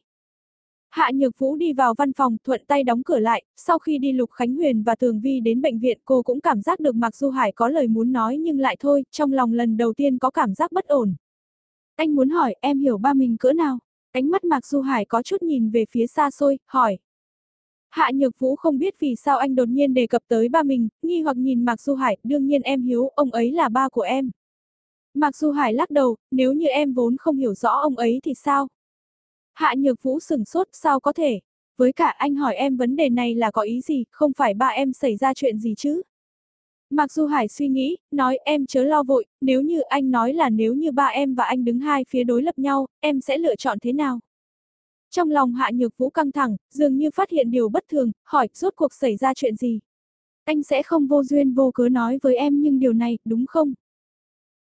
Hạ Nhược Vũ đi vào văn phòng, thuận tay đóng cửa lại, sau khi đi Lục Khánh Huyền và Thường Vi đến bệnh viện cô cũng cảm giác được Mạc Du Hải có lời muốn nói nhưng lại thôi, trong lòng lần đầu tiên có cảm giác bất ổn. Anh muốn hỏi em hiểu ba mình cỡ nào? Ánh mắt Mạc Du Hải có chút nhìn về phía xa xôi, hỏi. Hạ Nhược Vũ không biết vì sao anh đột nhiên đề cập tới ba mình, nghi hoặc nhìn Mạc Du Hải, đương nhiên em hiếu, ông ấy là ba của em. Mạc Du Hải lắc đầu, nếu như em vốn không hiểu rõ ông ấy thì sao? Hạ Nhược Vũ sừng sốt, sao có thể? Với cả anh hỏi em vấn đề này là có ý gì, không phải ba em xảy ra chuyện gì chứ? Mặc dù Hải suy nghĩ, nói em chớ lo vội, nếu như anh nói là nếu như ba em và anh đứng hai phía đối lập nhau, em sẽ lựa chọn thế nào? Trong lòng Hạ Nhược Vũ căng thẳng, dường như phát hiện điều bất thường, hỏi, rốt cuộc xảy ra chuyện gì? Anh sẽ không vô duyên vô cớ nói với em nhưng điều này, đúng không?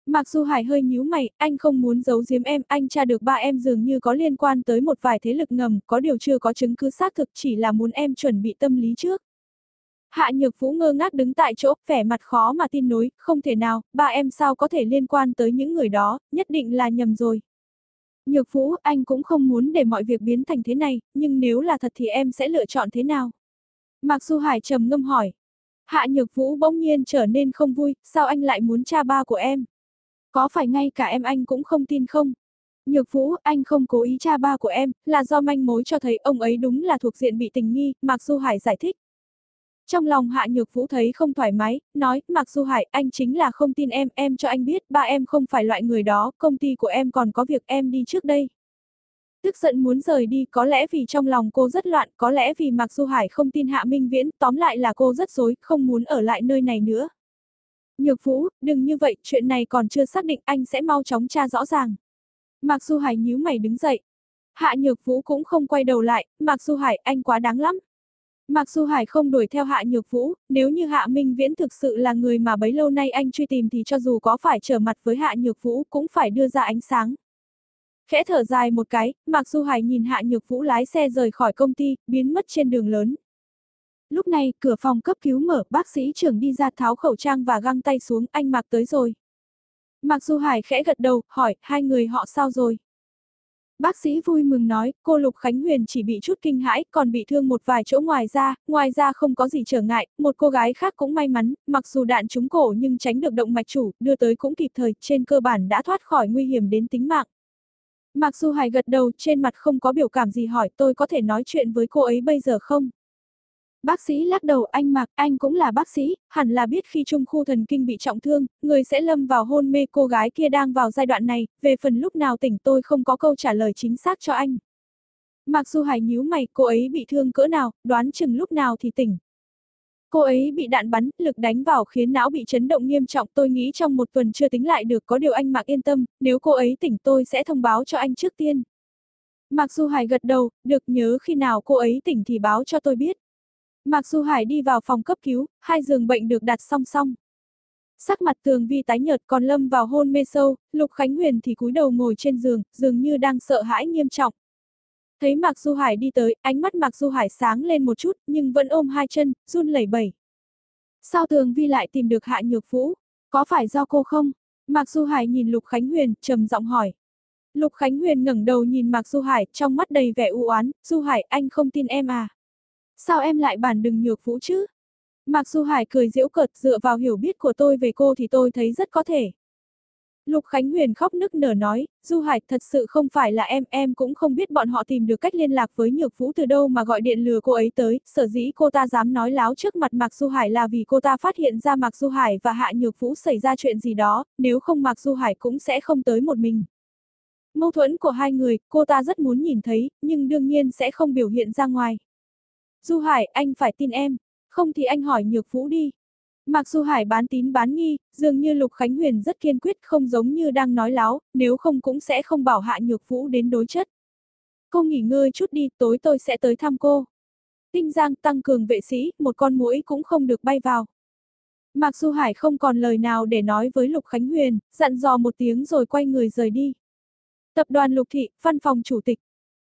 Mặc dù Hải hơi nhíu mày, anh không muốn giấu giếm em, anh tra được ba em dường như có liên quan tới một vài thế lực ngầm, có điều chưa có chứng cứ xác thực chỉ là muốn em chuẩn bị tâm lý trước. Hạ Nhược Vũ ngơ ngác đứng tại chỗ, vẻ mặt khó mà tin nối, không thể nào, ba em sao có thể liên quan tới những người đó, nhất định là nhầm rồi. Nhược Vũ, anh cũng không muốn để mọi việc biến thành thế này, nhưng nếu là thật thì em sẽ lựa chọn thế nào? Mạc Du Hải trầm ngâm hỏi. Hạ Nhược Vũ bỗng nhiên trở nên không vui, sao anh lại muốn cha ba của em? Có phải ngay cả em anh cũng không tin không? Nhược Vũ, anh không cố ý cha ba của em, là do manh mối cho thấy ông ấy đúng là thuộc diện bị tình nghi, Mạc Du Hải giải thích. Trong lòng Hạ Nhược Vũ thấy không thoải mái, nói, Mạc Du Hải, anh chính là không tin em, em cho anh biết, ba em không phải loại người đó, công ty của em còn có việc em đi trước đây. Tức giận muốn rời đi, có lẽ vì trong lòng cô rất loạn, có lẽ vì Mạc Du Hải không tin Hạ Minh Viễn, tóm lại là cô rất dối, không muốn ở lại nơi này nữa. Nhược Vũ, đừng như vậy, chuyện này còn chưa xác định, anh sẽ mau chóng tra rõ ràng. Mạc Du Hải nhíu mày đứng dậy. Hạ Nhược Vũ cũng không quay đầu lại, Mạc Du Hải, anh quá đáng lắm. Mạc Du Hải không đuổi theo Hạ Nhược Vũ, nếu như Hạ Minh Viễn thực sự là người mà bấy lâu nay anh truy tìm thì cho dù có phải trở mặt với Hạ Nhược Vũ cũng phải đưa ra ánh sáng. Khẽ thở dài một cái, Mạc Du Hải nhìn Hạ Nhược Vũ lái xe rời khỏi công ty, biến mất trên đường lớn. Lúc này, cửa phòng cấp cứu mở, bác sĩ trưởng đi ra tháo khẩu trang và găng tay xuống, anh Mạc tới rồi. Mạc Du Hải khẽ gật đầu, hỏi, hai người họ sao rồi? Bác sĩ vui mừng nói, cô Lục Khánh Huyền chỉ bị chút kinh hãi, còn bị thương một vài chỗ ngoài ra, ngoài ra không có gì trở ngại, một cô gái khác cũng may mắn, mặc dù đạn trúng cổ nhưng tránh được động mạch chủ, đưa tới cũng kịp thời, trên cơ bản đã thoát khỏi nguy hiểm đến tính mạng. Mặc dù Hải gật đầu, trên mặt không có biểu cảm gì hỏi tôi có thể nói chuyện với cô ấy bây giờ không? Bác sĩ lắc đầu anh Mạc, anh cũng là bác sĩ, hẳn là biết khi trung khu thần kinh bị trọng thương, người sẽ lâm vào hôn mê cô gái kia đang vào giai đoạn này, về phần lúc nào tỉnh tôi không có câu trả lời chính xác cho anh. Mặc dù Hải nhíu mày, cô ấy bị thương cỡ nào, đoán chừng lúc nào thì tỉnh. Cô ấy bị đạn bắn, lực đánh vào khiến não bị chấn động nghiêm trọng tôi nghĩ trong một tuần chưa tính lại được có điều anh Mạc yên tâm, nếu cô ấy tỉnh tôi sẽ thông báo cho anh trước tiên. Mạc Du Hải gật đầu, được nhớ khi nào cô ấy tỉnh thì báo cho tôi biết. Mạc Du Hải đi vào phòng cấp cứu, hai giường bệnh được đặt song song. Sắc mặt tường vi tái nhợt còn lâm vào hôn mê sâu, Lục Khánh Huyền thì cúi đầu ngồi trên giường, dường như đang sợ hãi nghiêm trọng. Thấy Mạc Du Hải đi tới, ánh mắt Mạc Du Hải sáng lên một chút, nhưng vẫn ôm hai chân, run lẩy bẩy. Sao tường vi lại tìm được Hạ Nhược Vũ? Có phải do cô không? Mạc Du Hải nhìn Lục Khánh Huyền, trầm giọng hỏi. Lục Khánh Huyền ngẩng đầu nhìn Mạc Du Hải, trong mắt đầy vẻ u oán, Du Hải anh không tin em à? Sao em lại bản đừng nhược vũ chứ? Mặc dù Hải cười giễu cợt dựa vào hiểu biết của tôi về cô thì tôi thấy rất có thể. Lục Khánh Huyền khóc nức nở nói, Du Hải thật sự không phải là em, em cũng không biết bọn họ tìm được cách liên lạc với Nhược Vũ từ đâu mà gọi điện lừa cô ấy tới, sở dĩ cô ta dám nói láo trước mặt Mạc Du Hải là vì cô ta phát hiện ra Mạc Du Hải và Hạ Nhược Vũ xảy ra chuyện gì đó, nếu không Mạc Du Hải cũng sẽ không tới một mình. Mâu thuẫn của hai người, cô ta rất muốn nhìn thấy, nhưng đương nhiên sẽ không biểu hiện ra ngoài. Du Hải, anh phải tin em, không thì anh hỏi Nhược Vũ đi. Mặc Du Hải bán tín bán nghi, dường như Lục Khánh Huyền rất kiên quyết không giống như đang nói láo, nếu không cũng sẽ không bảo hạ Nhược Vũ đến đối chất. Cô nghỉ ngơi chút đi, tối tôi sẽ tới thăm cô. Tinh Giang tăng cường vệ sĩ, một con mũi cũng không được bay vào. Mạc Du Hải không còn lời nào để nói với Lục Khánh Huyền, dặn dò một tiếng rồi quay người rời đi. Tập đoàn Lục Thị, văn phòng chủ tịch,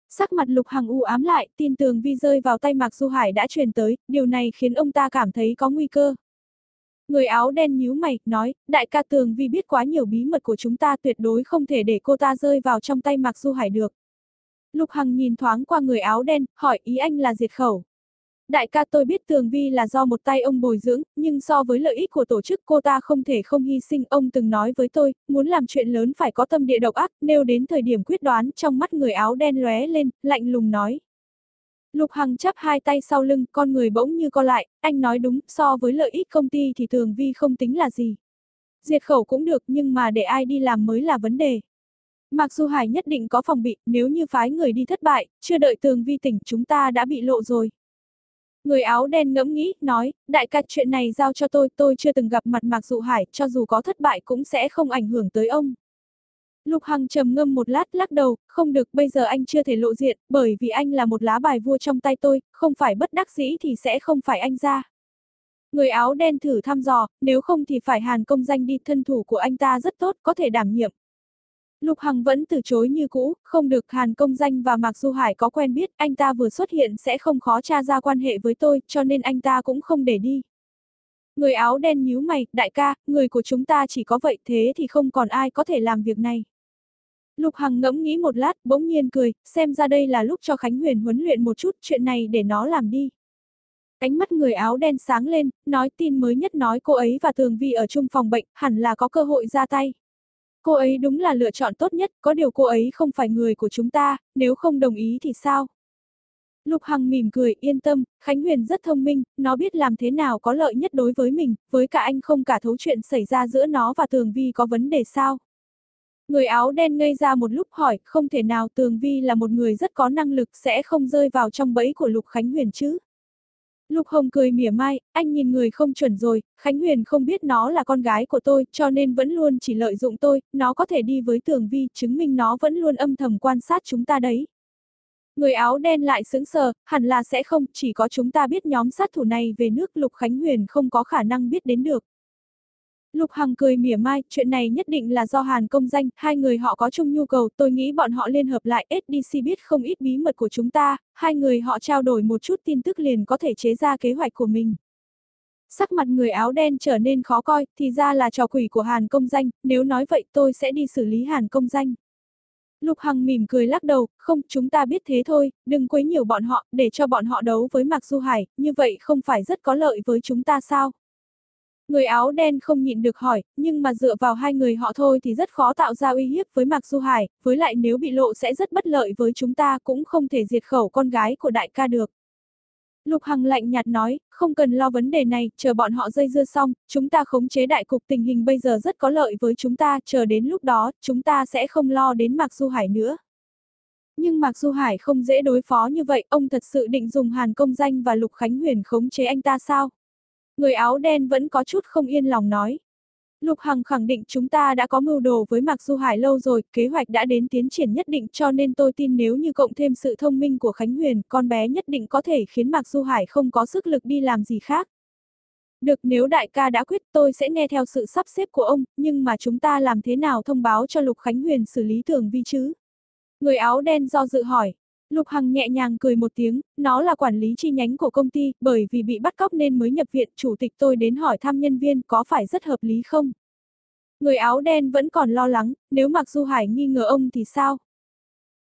Sắc mặt Lục Hằng u ám lại, tin tường vi rơi vào tay Mạc Du Hải đã truyền tới, điều này khiến ông ta cảm thấy có nguy cơ. Người áo đen nhíu mày, nói, đại ca tường vi biết quá nhiều bí mật của chúng ta tuyệt đối không thể để cô ta rơi vào trong tay Mạc Du Hải được. Lục Hằng nhìn thoáng qua người áo đen, hỏi ý anh là diệt khẩu. Đại ca tôi biết Tường Vi là do một tay ông bồi dưỡng, nhưng so với lợi ích của tổ chức cô ta không thể không hy sinh. Ông từng nói với tôi, muốn làm chuyện lớn phải có tâm địa độc ác, nêu đến thời điểm quyết đoán trong mắt người áo đen lóe lên, lạnh lùng nói. Lục Hằng chắp hai tay sau lưng, con người bỗng như co lại, anh nói đúng, so với lợi ích công ty thì Tường Vi không tính là gì. Diệt khẩu cũng được nhưng mà để ai đi làm mới là vấn đề. Mặc dù Hải nhất định có phòng bị, nếu như phái người đi thất bại, chưa đợi Tường Vi tỉnh chúng ta đã bị lộ rồi. Người áo đen ngẫm nghĩ, nói, đại ca chuyện này giao cho tôi, tôi chưa từng gặp mặt Mạc Dụ Hải, cho dù có thất bại cũng sẽ không ảnh hưởng tới ông. Lục Hằng trầm ngâm một lát, lắc đầu, không được, bây giờ anh chưa thể lộ diện, bởi vì anh là một lá bài vua trong tay tôi, không phải bất đắc dĩ thì sẽ không phải anh ra. Người áo đen thử thăm dò, nếu không thì phải Hàn công danh đi, thân thủ của anh ta rất tốt, có thể đảm nhiệm. Lục Hằng vẫn từ chối như cũ, không được Hàn Công Danh và Mạc Du Hải có quen biết, anh ta vừa xuất hiện sẽ không khó tra ra quan hệ với tôi, cho nên anh ta cũng không để đi. Người áo đen nhíu mày, đại ca, người của chúng ta chỉ có vậy thế thì không còn ai có thể làm việc này. Lục Hằng ngẫm nghĩ một lát, bỗng nhiên cười, xem ra đây là lúc cho Khánh Huyền huấn luyện một chút, chuyện này để nó làm đi. Cánh mắt người áo đen sáng lên, nói tin mới nhất nói cô ấy và Tường Vi ở chung phòng bệnh, hẳn là có cơ hội ra tay. Cô ấy đúng là lựa chọn tốt nhất, có điều cô ấy không phải người của chúng ta, nếu không đồng ý thì sao? Lục Hằng mỉm cười, yên tâm, Khánh Huyền rất thông minh, nó biết làm thế nào có lợi nhất đối với mình, với cả anh không cả thấu chuyện xảy ra giữa nó và Tường Vi có vấn đề sao? Người áo đen ngây ra một lúc hỏi, không thể nào Tường Vi là một người rất có năng lực sẽ không rơi vào trong bẫy của Lục Khánh Huyền chứ? Lục Hồng cười mỉa mai, anh nhìn người không chuẩn rồi, Khánh Huyền không biết nó là con gái của tôi, cho nên vẫn luôn chỉ lợi dụng tôi, nó có thể đi với Tường Vi, chứng minh nó vẫn luôn âm thầm quan sát chúng ta đấy. Người áo đen lại sững sờ, hẳn là sẽ không, chỉ có chúng ta biết nhóm sát thủ này về nước Lục Khánh Huyền không có khả năng biết đến được. Lục Hằng cười mỉa mai, chuyện này nhất định là do Hàn công danh, hai người họ có chung nhu cầu, tôi nghĩ bọn họ liên hợp lại SDC biết không ít bí mật của chúng ta, hai người họ trao đổi một chút tin tức liền có thể chế ra kế hoạch của mình. Sắc mặt người áo đen trở nên khó coi, thì ra là trò quỷ của Hàn công danh, nếu nói vậy tôi sẽ đi xử lý Hàn công danh. Lục Hằng mỉm cười lắc đầu, không, chúng ta biết thế thôi, đừng quấy nhiều bọn họ, để cho bọn họ đấu với Mạc Du Hải, như vậy không phải rất có lợi với chúng ta sao? Người áo đen không nhịn được hỏi, nhưng mà dựa vào hai người họ thôi thì rất khó tạo ra uy hiếp với Mạc Du Hải, với lại nếu bị lộ sẽ rất bất lợi với chúng ta cũng không thể diệt khẩu con gái của đại ca được. Lục Hằng lạnh nhạt nói, không cần lo vấn đề này, chờ bọn họ dây dưa xong, chúng ta khống chế đại cục tình hình bây giờ rất có lợi với chúng ta, chờ đến lúc đó, chúng ta sẽ không lo đến Mạc Du Hải nữa. Nhưng Mạc Du Hải không dễ đối phó như vậy, ông thật sự định dùng Hàn Công Danh và Lục Khánh Huyền khống chế anh ta sao? Người áo đen vẫn có chút không yên lòng nói. Lục Hằng khẳng định chúng ta đã có mưu đồ với Mạc Du Hải lâu rồi, kế hoạch đã đến tiến triển nhất định cho nên tôi tin nếu như cộng thêm sự thông minh của Khánh Huyền, con bé nhất định có thể khiến Mạc Du Hải không có sức lực đi làm gì khác. Được nếu đại ca đã quyết tôi sẽ nghe theo sự sắp xếp của ông, nhưng mà chúng ta làm thế nào thông báo cho Lục Khánh Huyền xử lý thường vi chứ? Người áo đen do dự hỏi. Lục Hằng nhẹ nhàng cười một tiếng, nó là quản lý chi nhánh của công ty, bởi vì bị bắt cóc nên mới nhập viện, chủ tịch tôi đến hỏi thăm nhân viên có phải rất hợp lý không? Người áo đen vẫn còn lo lắng, nếu Mạc Du Hải nghi ngờ ông thì sao?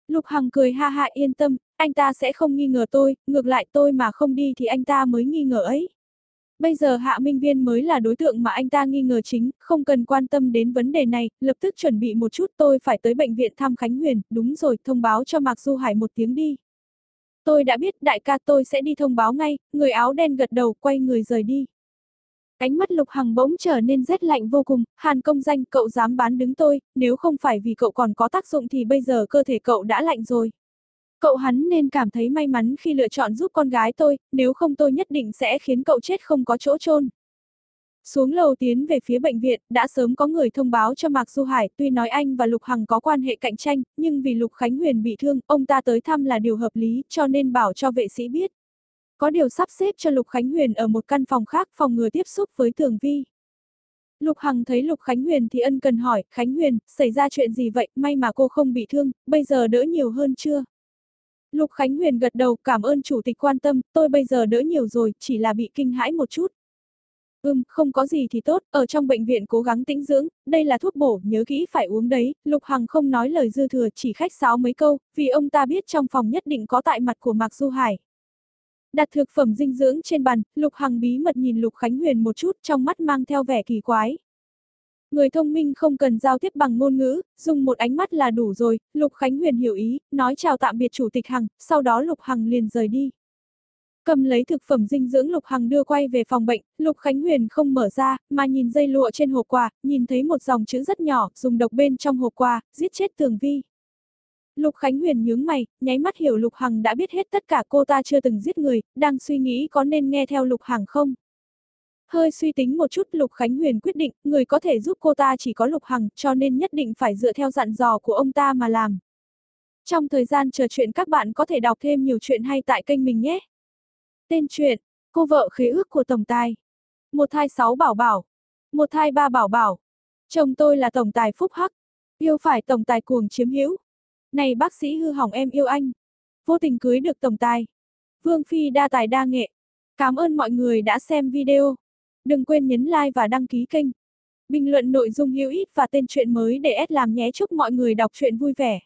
Lục Hằng cười ha ha yên tâm, anh ta sẽ không nghi ngờ tôi, ngược lại tôi mà không đi thì anh ta mới nghi ngờ ấy. Bây giờ Hạ Minh Viên mới là đối tượng mà anh ta nghi ngờ chính, không cần quan tâm đến vấn đề này, lập tức chuẩn bị một chút tôi phải tới bệnh viện thăm Khánh Huyền, đúng rồi, thông báo cho Mạc Du Hải một tiếng đi. Tôi đã biết đại ca tôi sẽ đi thông báo ngay, người áo đen gật đầu quay người rời đi. Cánh mắt Lục Hằng bỗng trở nên rét lạnh vô cùng, Hàn công danh cậu dám bán đứng tôi, nếu không phải vì cậu còn có tác dụng thì bây giờ cơ thể cậu đã lạnh rồi. Cậu hắn nên cảm thấy may mắn khi lựa chọn giúp con gái tôi, nếu không tôi nhất định sẽ khiến cậu chết không có chỗ chôn. Xuống lầu tiến về phía bệnh viện, đã sớm có người thông báo cho Mạc Du Hải, tuy nói anh và Lục Hằng có quan hệ cạnh tranh, nhưng vì Lục Khánh Huyền bị thương, ông ta tới thăm là điều hợp lý, cho nên bảo cho vệ sĩ biết. Có điều sắp xếp cho Lục Khánh Huyền ở một căn phòng khác phòng ngừa tiếp xúc với Thường Vi. Lục Hằng thấy Lục Khánh Huyền thì ân cần hỏi, Khánh Huyền, xảy ra chuyện gì vậy, may mà cô không bị thương, bây giờ đỡ nhiều hơn chưa? Lục Khánh Huyền gật đầu, cảm ơn chủ tịch quan tâm, tôi bây giờ đỡ nhiều rồi, chỉ là bị kinh hãi một chút. Ừm, không có gì thì tốt, ở trong bệnh viện cố gắng tĩnh dưỡng, đây là thuốc bổ, nhớ kỹ phải uống đấy, Lục Hằng không nói lời dư thừa, chỉ khách sáo mấy câu, vì ông ta biết trong phòng nhất định có tại mặt của Mạc Du Hải. Đặt thực phẩm dinh dưỡng trên bàn, Lục Hằng bí mật nhìn Lục Khánh Huyền một chút, trong mắt mang theo vẻ kỳ quái. Người thông minh không cần giao tiếp bằng ngôn ngữ, dùng một ánh mắt là đủ rồi, Lục Khánh Huyền hiểu ý, nói chào tạm biệt Chủ tịch Hằng, sau đó Lục Hằng liền rời đi. Cầm lấy thực phẩm dinh dưỡng Lục Hằng đưa quay về phòng bệnh, Lục Khánh Huyền không mở ra, mà nhìn dây lụa trên hộp quà, nhìn thấy một dòng chữ rất nhỏ, dùng độc bên trong hộp quà, giết chết Tường Vi. Lục Khánh Huyền nhướng mày, nháy mắt hiểu Lục Hằng đã biết hết tất cả cô ta chưa từng giết người, đang suy nghĩ có nên nghe theo Lục Hằng không. Hơi suy tính một chút Lục Khánh Huyền quyết định, người có thể giúp cô ta chỉ có Lục Hằng, cho nên nhất định phải dựa theo dặn dò của ông ta mà làm. Trong thời gian chờ chuyện các bạn có thể đọc thêm nhiều chuyện hay tại kênh mình nhé. Tên truyện, cô vợ khế ước của Tổng Tài. Một thai sáu bảo bảo. Một thai ba bảo bảo. Chồng tôi là Tổng Tài Phúc Hắc. Yêu phải Tổng Tài cuồng chiếm hữu. Này bác sĩ hư hỏng em yêu anh. Vô tình cưới được Tổng Tài. Vương Phi đa tài đa nghệ. Cảm ơn mọi người đã xem video. Đừng quên nhấn like và đăng ký kênh. Bình luận nội dung hữu ích và tên truyện mới để S làm nhé chúc mọi người đọc truyện vui vẻ.